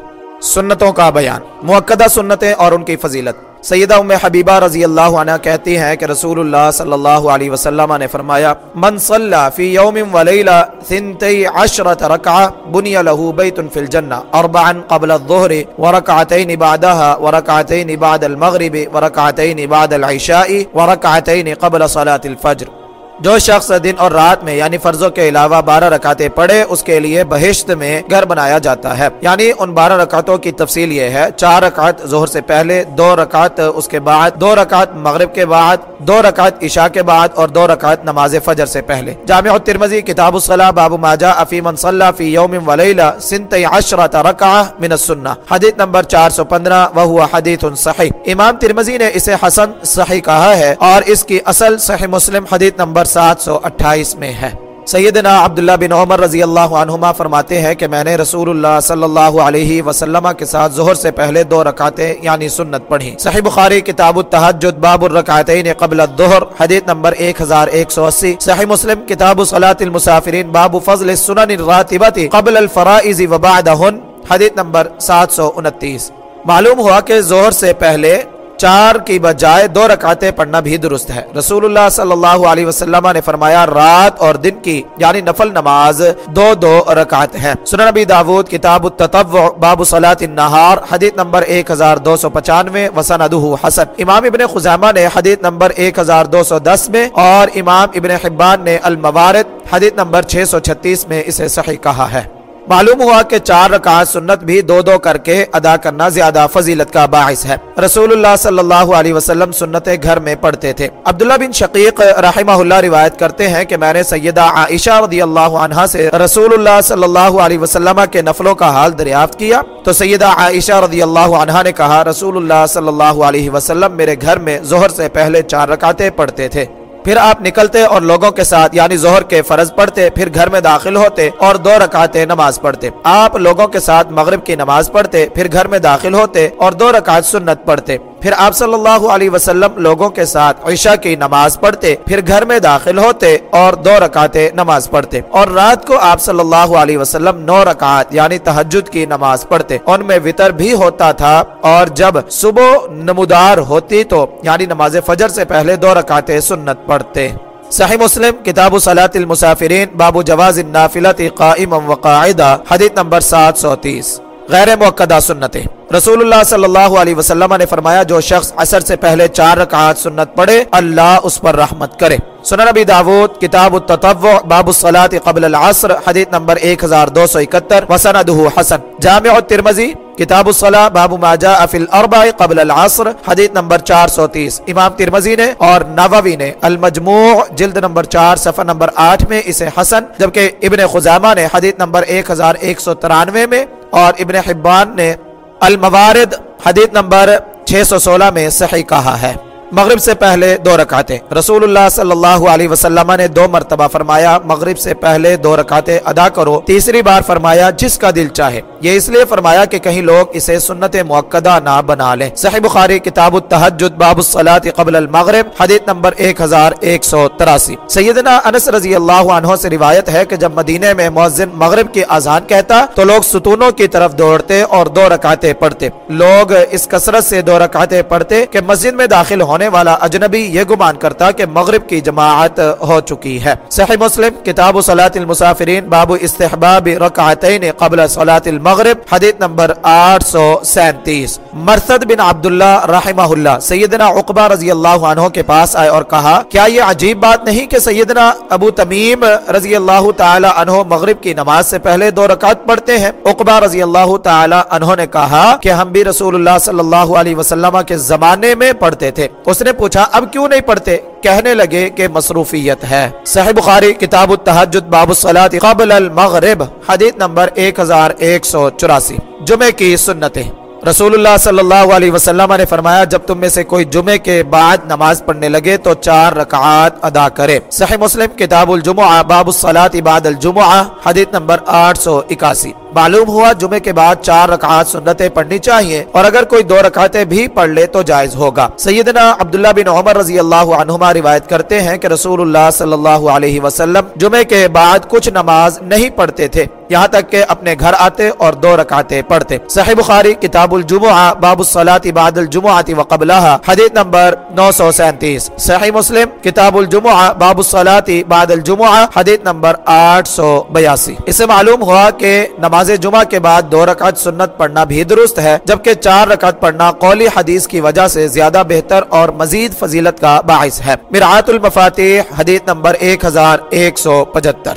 سنتوں کا بیان۔ موقع سنتیں اور ان کی فضیلت۔ سیدہ ام حبیبہ رضی اللہ عنہ کہتی ہیں کہ رسول اللہ صلی اللہ علیہ وسلم نے فرمایا، من صلی فی یوم و لیلہ ثنتی عشرت رکعہ، بنی له بیت فی الجنہ، اربعا قبل الظہر ورکعتین بعدها ورکعتین بعد المغرب ورکعتین بعد العشاء ورکعتین قبل صلاة الفجر. جو شخص دن اور رات میں یعنی فرضوں کے علاوہ بارہ رکعتیں پڑھے، اس کے لیے بہشت میں گھر بنایا جاتا ہے۔ یعنی ان بارہ رکعتوں کی تفصیل یہ ہے، چار رکعت ظہر سے پہلے، دو رکعت اس کے بعد، دو رکعت مغرب کے بعد، دو رکعت عشاء کے بعد اور دو رکعت نماز فجر سے پہلے۔ جامع الترمذی کتاب الصلاح، باب ماجا افی من صلی فی یوم ولیلہ سنت عشرت رکعہ من السنہ۔ حدیث نمبر چار سو پندرہ، وہو حدیث صحیح۔ امام ترمذی نے اسے حسن صحیح کہا ہے اور اس کی اصل صحیح مسلم حدیث نمبر سات سو اٹھائیس میں ہے۔ سیدنا عبداللہ بن عمر رضی اللہ عنہما فرماتے ہیں کہ میں نے رسول اللہ صلی اللہ علیہ وسلم کے ساتھ ظہر سے پہلے دو رکعتیں یعنی سنت پڑھی۔ صحیح بخاری کتاب التحجد باب الرکعتین قبل الظہر، حدیث نمبر 1180 صحیح مسلم کتاب صلاة المسافرین باب فضل السنن الراتبت قبل الفرائض وبعدہن، حدیث نمبر 729 معلوم ہوا کہ ظہر سے پہلے چار کی بجائے دو رکعتیں پڑھنا بھی درست ہے۔ رسول اللہ صلی اللہ علیہ وسلم نے فرمایا، رات اور دن کی یعنی نفل نماز، دو دو رکعت ہے سنن نبی داود، کتاب التطوع، باب صلاة النہار، حدیث نمبر 1295 وسندہ حسن۔ امام ابن خزامہ نے حدیث نمبر 1210 میں، اور امام ابن حبان نے الموارد، حدیث نمبر 636 میں اسے صحیح کہا ہے۔ معلوم ہوا کہ چار رکعت سنت بھی دو دو کر کے ادا کرنا زیادہ فضیلت کا باعث ہے۔ رسول اللہ صلی اللہ علیہ وسلم سنتیں گھر میں پڑھتے تھے۔ عبداللہ بن شقیق رحمہ اللہ روایت کرتے ہیں کہ میں نے سیدہ عائشہ رضی اللہ عنہ سے رسول اللہ صلی اللہ علیہ وسلم کے نفلوں کا حال دریافت کیا۔ تو سیدہ عائشہ رضی اللہ عنہ نے کہا، رسول اللہ صلی اللہ علیہ وسلم میرے گھر میں ظہر سے پہلے چار رکعتیں پڑھتے تھے۔ پھر آپ نکلتے اور لوگوں کے ساتھ یعنی ظہر کے فرض پڑھتے، پھر گھر میں داخل ہوتے اور دو رکعتیں نماز پڑھتے۔ آپ لوگوں کے ساتھ مغرب کی نماز پڑھتے، پھر گھر میں داخل ہوتے اور دو رکعت سنت پڑھتے۔ پھر آپ صلی اللہ علیہ وسلم لوگوں کے ساتھ عشاء کی نماز پڑھتے، پھر گھر میں داخل ہوتے اور دو رکعتیں نماز پڑھتے۔ اور رات کو آپ صلی اللہ علیہ وسلم نو رکعت یعنی تہجد کی نماز پڑھتے۔ ان میں وطر بھی ہوتا تھا اور جب صبح نمودار ہوتی تو یعنی نماز فجر سے پہلے دو رکعتیں سنت پڑھتے۔ صحیح مسلم، کتاب صلاة المسافرین، باب جواز النافلت قائما وقاعدہ، حدیث نمبر سات سو تیس۔ غیر موقع سنتیں۔ رسول اللہ صلی اللہ علیہ وسلم نے فرمایا، جو شخص عصر سے پہلے چار رکعات سنت پڑھے، اللہ اس پر رحمت کرے۔ سنن نبی داود، کتاب التطوع، باب الصلاة قبل العصر، حدیث نمبر 1271 وسندہ حسن۔ جامع الترمذی، کتاب الصلاة، باب ما جاء فی الاربع قبل العصر، حدیث نمبر 430 امام ترمذی نے اور نووی نے المجموع، جلد نمبر 4 صفحہ نمبر 8 میں اسے حسن، جبکہ ابن خزامہ نے حدیث نمبر 1193 میں اور ابن حبان نے الموارد حدیث نمبر 616 میں صحیح کہا ہے۔ مغرب سے پہلے دو رکعتیں۔ رسول اللہ صلی اللہ علیہ وسلم نے دو مرتبہ فرمایا، مغرب سے پہلے دو رکعتیں ادا کرو۔ تیسری بار فرمایا، جس کا دل چاہے۔ یہ اس لیے فرمایا کہ کہیں لوگ اسے سنت موقع نہ بنا لیں۔ صحیح بخاری، کتاب التحجد، باب الصلاة قبل المغرب، حدیث نمبر 1183 سیدنا انس رضی اللہ عنہ سے روایت ہے کہ جب مدینے میں مؤذن مغرب کی اذان کہتا، تو لوگ ستونوں کی طرف دوڑتے اور دو رکعتیں پڑھتے۔ لوگ اس کثرت سے دو رکعتیں پڑھتے کہ مسجد میں داخل ہونے ہونے والا اجنبی یہ گمان کرتا کہ مغرب کی جماعت ہو چکی ہے۔ صحیح مسلم، کتاب صلاة المسافرین، باب استحباب رکعتین قبل صلاة المغرب، حدیث نمبر 837 مرثد بن عبداللہ رحمہ اللہ، سیدنا عقبہ رضی اللہ عنہ کے پاس آئے اور کہا، کیا یہ عجیب بات نہیں کہ سیدنا ابو تمیم رضی اللہ تعالی عنہ مغرب کی نماز سے پہلے دو رکعت پڑھتے ہیں؟ عقبہ رضی اللہ تعالی عنہ نے کہا کہ ہم بھی رسول اللہ صلی اللہ علیہ وسلم کے زمانے میں پڑھتے تھے۔ اس نے پوچھا، اب کیوں نہیں پڑھتے؟ کہنے لگے کہ مصروفیت ہے۔ صحیح بخاری، کتاب التحجد، باب الصلاة قبل المغرب، حدیث نمبر 1184 جمعہ کی سنتیں۔ رسول اللہ صلی اللہ علیہ وسلم نے فرمایا، جب تم میں سے کوئی جمعے کے بعد نماز پڑھنے لگے تو چار رکعات ادا کرے۔ صحیح مسلم، کتاب الجمعہ، باب الصلاة بعد الجمعہ، حدیث نمبر 881 معلوم ہوا جمعے کے بعد چار رکعات سنتیں پڑھنی چاہیے اور اگر کوئی دو رکعتیں بھی پڑھ لے تو جائز ہوگا۔ سیدنا عبداللہ بن عمر رضی اللہ عنہما روایت کرتے ہیں کہ رسول اللہ صلی اللہ علیہ وسلم جمعے کے بعد کچھ نماز نہیں پڑھتے تھے۔ یہاں تک کہ اپنے گھر آتے اور دو رکعتیں پڑھتے۔ صحیح بخاری، کتاب الجمعہ، باب الصلاة بعد الجمعہ وقبلها حدیث نمبر 937 صحیح مسلم، کتاب الجمعہ، باب الصلاة بعد الجمعہ، حدیث نمبر 882 اسے معلوم ہوا کہ نماز نماز جمعہ کے بعد دو رکعت سنت پڑھنا بھی درست ہے، جبکہ چار رکعت پڑھنا قولی حدیث کی وجہ سے زیادہ بہتر اور مزید فضیلت کا باعث ہے۔ مرعات المفاتح حدیث نمبر ایک ہزار ایک سو پچہتر۔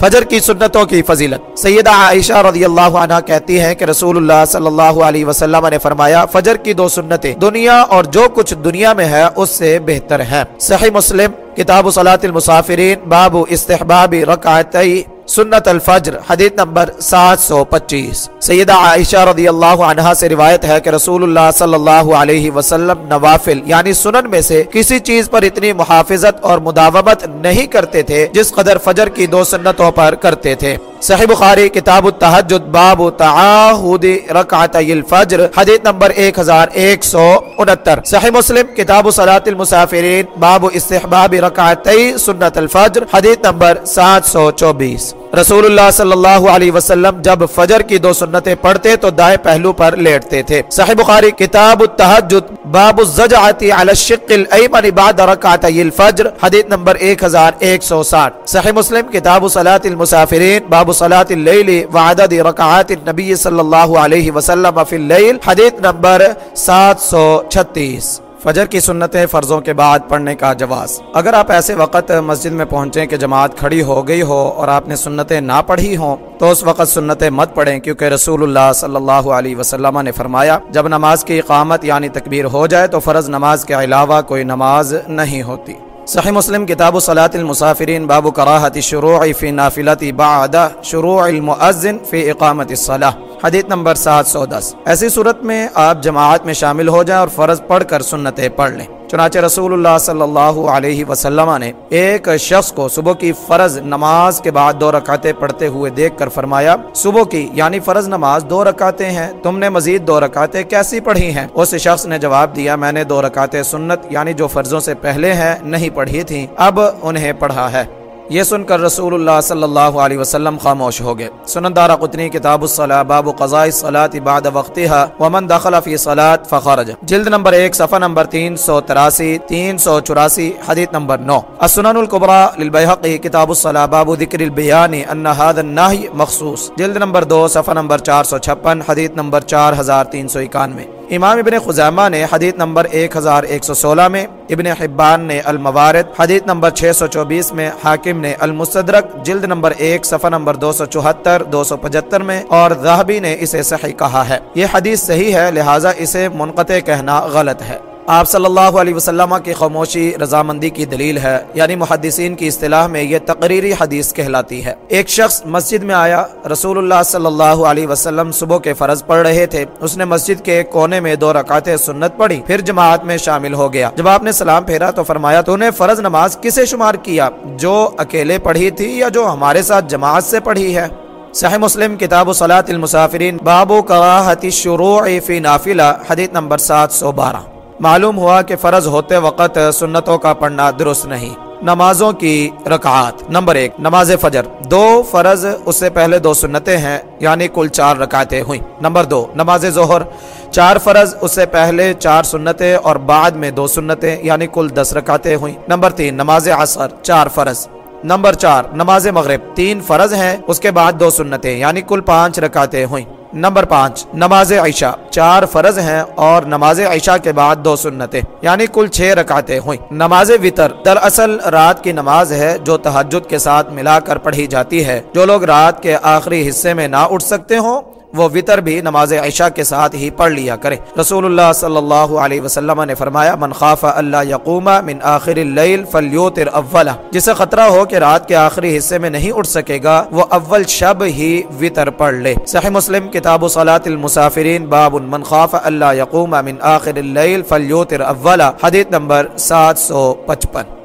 فجر کی سنتوں کی فضیلت۔ سیدہ عائشہ رضی اللہ عنہ کہتی ہیں کہ رسول اللہ صلی اللہ علیہ وسلم نے فرمایا، فجر کی دو سنتیں دنیا اور جو کچھ دنیا میں ہے اس سے بہتر ہے صحیح مسلم، کتاب صلاة المسافرین، باب استحباب رکعتی سنت الفجر، حدیث نمبر سات سو پچیس۔ سیدہ عائشہ رضی اللہ عنہ سے روایت ہے کہ رسول اللہ صلی اللہ علیہ وسلم نوافل یعنی سنن میں سے کسی چیز پر اتنی محافظت اور مداومت نہیں کرتے تھے جس قدر فجر کی دو سنتوں پر کرتے تھے۔ صحیح بخاری، کتاب التحجد، باب تعاہد رکعت الفجر، حدیث نمبر 1169 صحیح مسلم، کتاب صلاة المسافرین، باب استحباب رکعتی سنت الفجر، حدیث نمبر 724 رسول اللہ صلی اللہ علیہ وسلم جب فجر کی دو سنتیں پڑھتے تو دائیں پہلو پر لیٹتے تھے۔ صحیح بخاری، کتاب التحجد باب الزجعت علی الشق الایمن بعد رکعتی الفجر، حدیث نمبر 1160 صحیح مسلم، کتاب صلاة المسافرین، باب صلاة اللیل وعدد رکعات النبی صلی اللہ علیہ وسلم فی اللیل، حدیث نمبر 736 فجر کی سنتیں فرضوں کے بعد پڑھنے کا جواز۔ اگر آپ ایسے وقت مسجد میں پہنچیں کہ جماعت کھڑی ہو گئی ہو اور آپ نے سنتیں نہ پڑھی ہوں، تو اس وقت سنتیں مت پڑھیں، کیونکہ رسول اللہ صلی اللہ علیہ وسلم نے فرمایا، جب نماز کی اقامت یعنی تکبیر ہو جائے تو فرض نماز کے علاوہ کوئی نماز نہیں ہوتی۔ صحیح مسلم کتاب صلاة المسافرین باب کراہت شروع فی نافلت بعد شروع المؤذن فی اقامت الصلاح حدیث نمبر سات سو دس۔ ایسی صورت میں آپ جماعت میں شامل ہو جائیں اور فرض پڑھ کر سنتیں پڑھ لیں۔ چنانچہ رسول اللہ صلی اللہ علیہ وسلم نے ایک شخص کو صبح کی فرض نماز کے بعد دو رکعتیں پڑھتے ہوئے دیکھ کر فرمایا، صبح کی یعنی فرض نماز دو رکعتیں ہیں، تم نے مزید دو رکعتیں کیسی پڑھی ہیں؟ اس شخص نے جواب دیا، میں نے دو رکعتیں سنت یعنی جو فرضوں سے پہلے ہیں، نہیں پڑھی تھیں، اب انہیں پڑھا ہے۔ یہ سن کر رسول اللہ صلی اللہ علیہ وسلم خاموش ہو گئے۔ سنندارا قطنی کتاب الصلاة، باب قضاء الصلاة بعد وقتها، ومن دخل فی صلاة فخرج۔ جلد نمبر ایک، صفحہ نمبر تین سو تراسی، تین سو چوراسی، حدیث نمبر نو۔ السنن القبرى للبیحقی کتاب الصلاة، باب ذکر البیان، ان هذا النهی مخصوص۔ جلد نمبر دو، صفحہ نمبر چار سو چھپن، حدیث نمبر چار ہزار تین سو اکانوے۔ امام ابن خزامہ نے حدیث نمبر 1116 میں، ابن حبان نے الموارد، حدیث نمبر 624 میں حاکم نے المستدرک جلد نمبر ایک، صفحہ نمبر 274 275 میں، اور ذہبی نے اسے صحیح کہا ہے۔ یہ حدیث صحیح ہے، لہٰذا اسے منقطع کہنا غلط ہے۔ آپ صلی اللہ علیہ وسلم کی خاموشی رضامندی کی دلیل ہے یعنی محدثین کی اصطلاح میں یہ تقریری حدیث کہلاتی ہے۔ ایک شخص مسجد میں آیا، رسول اللہ صلی اللہ علیہ وسلم صبح کے فرض پڑھ رہے تھے۔ اس نے مسجد کے کونے میں دو رکعتیں سنت پڑھی، پھر جماعت میں شامل ہو گیا۔ جب آپ نے سلام پھیرا تو فرمایا، تو نے فرض نماز کسے شمار کیا؟ جو اکیلے پڑھی تھی یا جو ہمارے ساتھ جماعت سے پڑھی ہے؟ صحیح مسلم، کتاب و صلاة المسافرین بابو کراہت الشروع فی نافلہ، حدیث نمبر سات سو بارہ۔ معلوم ہوا کہ فرض ہوتے وقت سنتوں کا پڑھنا درست نہیں۔ نمازوں کی رکعات۔ نمبر ایک، نماز فجر۔ دو، فرض اس سے پہلے دو سنتیں ہیں یعنی کل چار رکعتیں ہوئیں۔ نمبر دو، نماز ظہر۔ چار فرض اس سے پہلے چار سنتیں اور بعد میں دو سنتیں یعنی کل دس رکعتیں ہوئیں۔ نمبر تین، نماز عصر۔ چار فرض۔ نمبر چار، نماز مغرب۔ تین فرض ہیں، اس کے بعد دو سنتیں یعنی کل پانچ رکعتیں ہوئیں۔ نمبر پانچ، نماز عشاء۔ چار فرض ہیں اور نماز عشاء کے بعد دو سنتیں یعنی کل چھ رکعتیں ہوئیں۔ نماز وطر دراصل رات کی نماز ہے جو تحجد کے ساتھ ملا کر پڑھی جاتی ہے۔ جو لوگ رات کے آخری حصے میں نہ اٹھ سکتے ہوں وہ وطر بھی نماز عشاء کے ساتھ ہی پڑھ لیا کرے۔ رسول اللہ صلی اللہ علیہ وسلم نے فرمایا، من خاف اللہ یقوم من آخر اللیل فلیوتر اولا جسے خطرہ ہو کہ رات کے آخری حصے میں نہیں اٹھ سکے گا، وہ اول شب ہی وطر پڑھ لے۔ صحیح مسلم کتاب و صلاة المسافرین، باب من خاف اللہ یقوم من آخر اللیل فلیوتر اولا، حدیث نمبر سات سو پچپن۔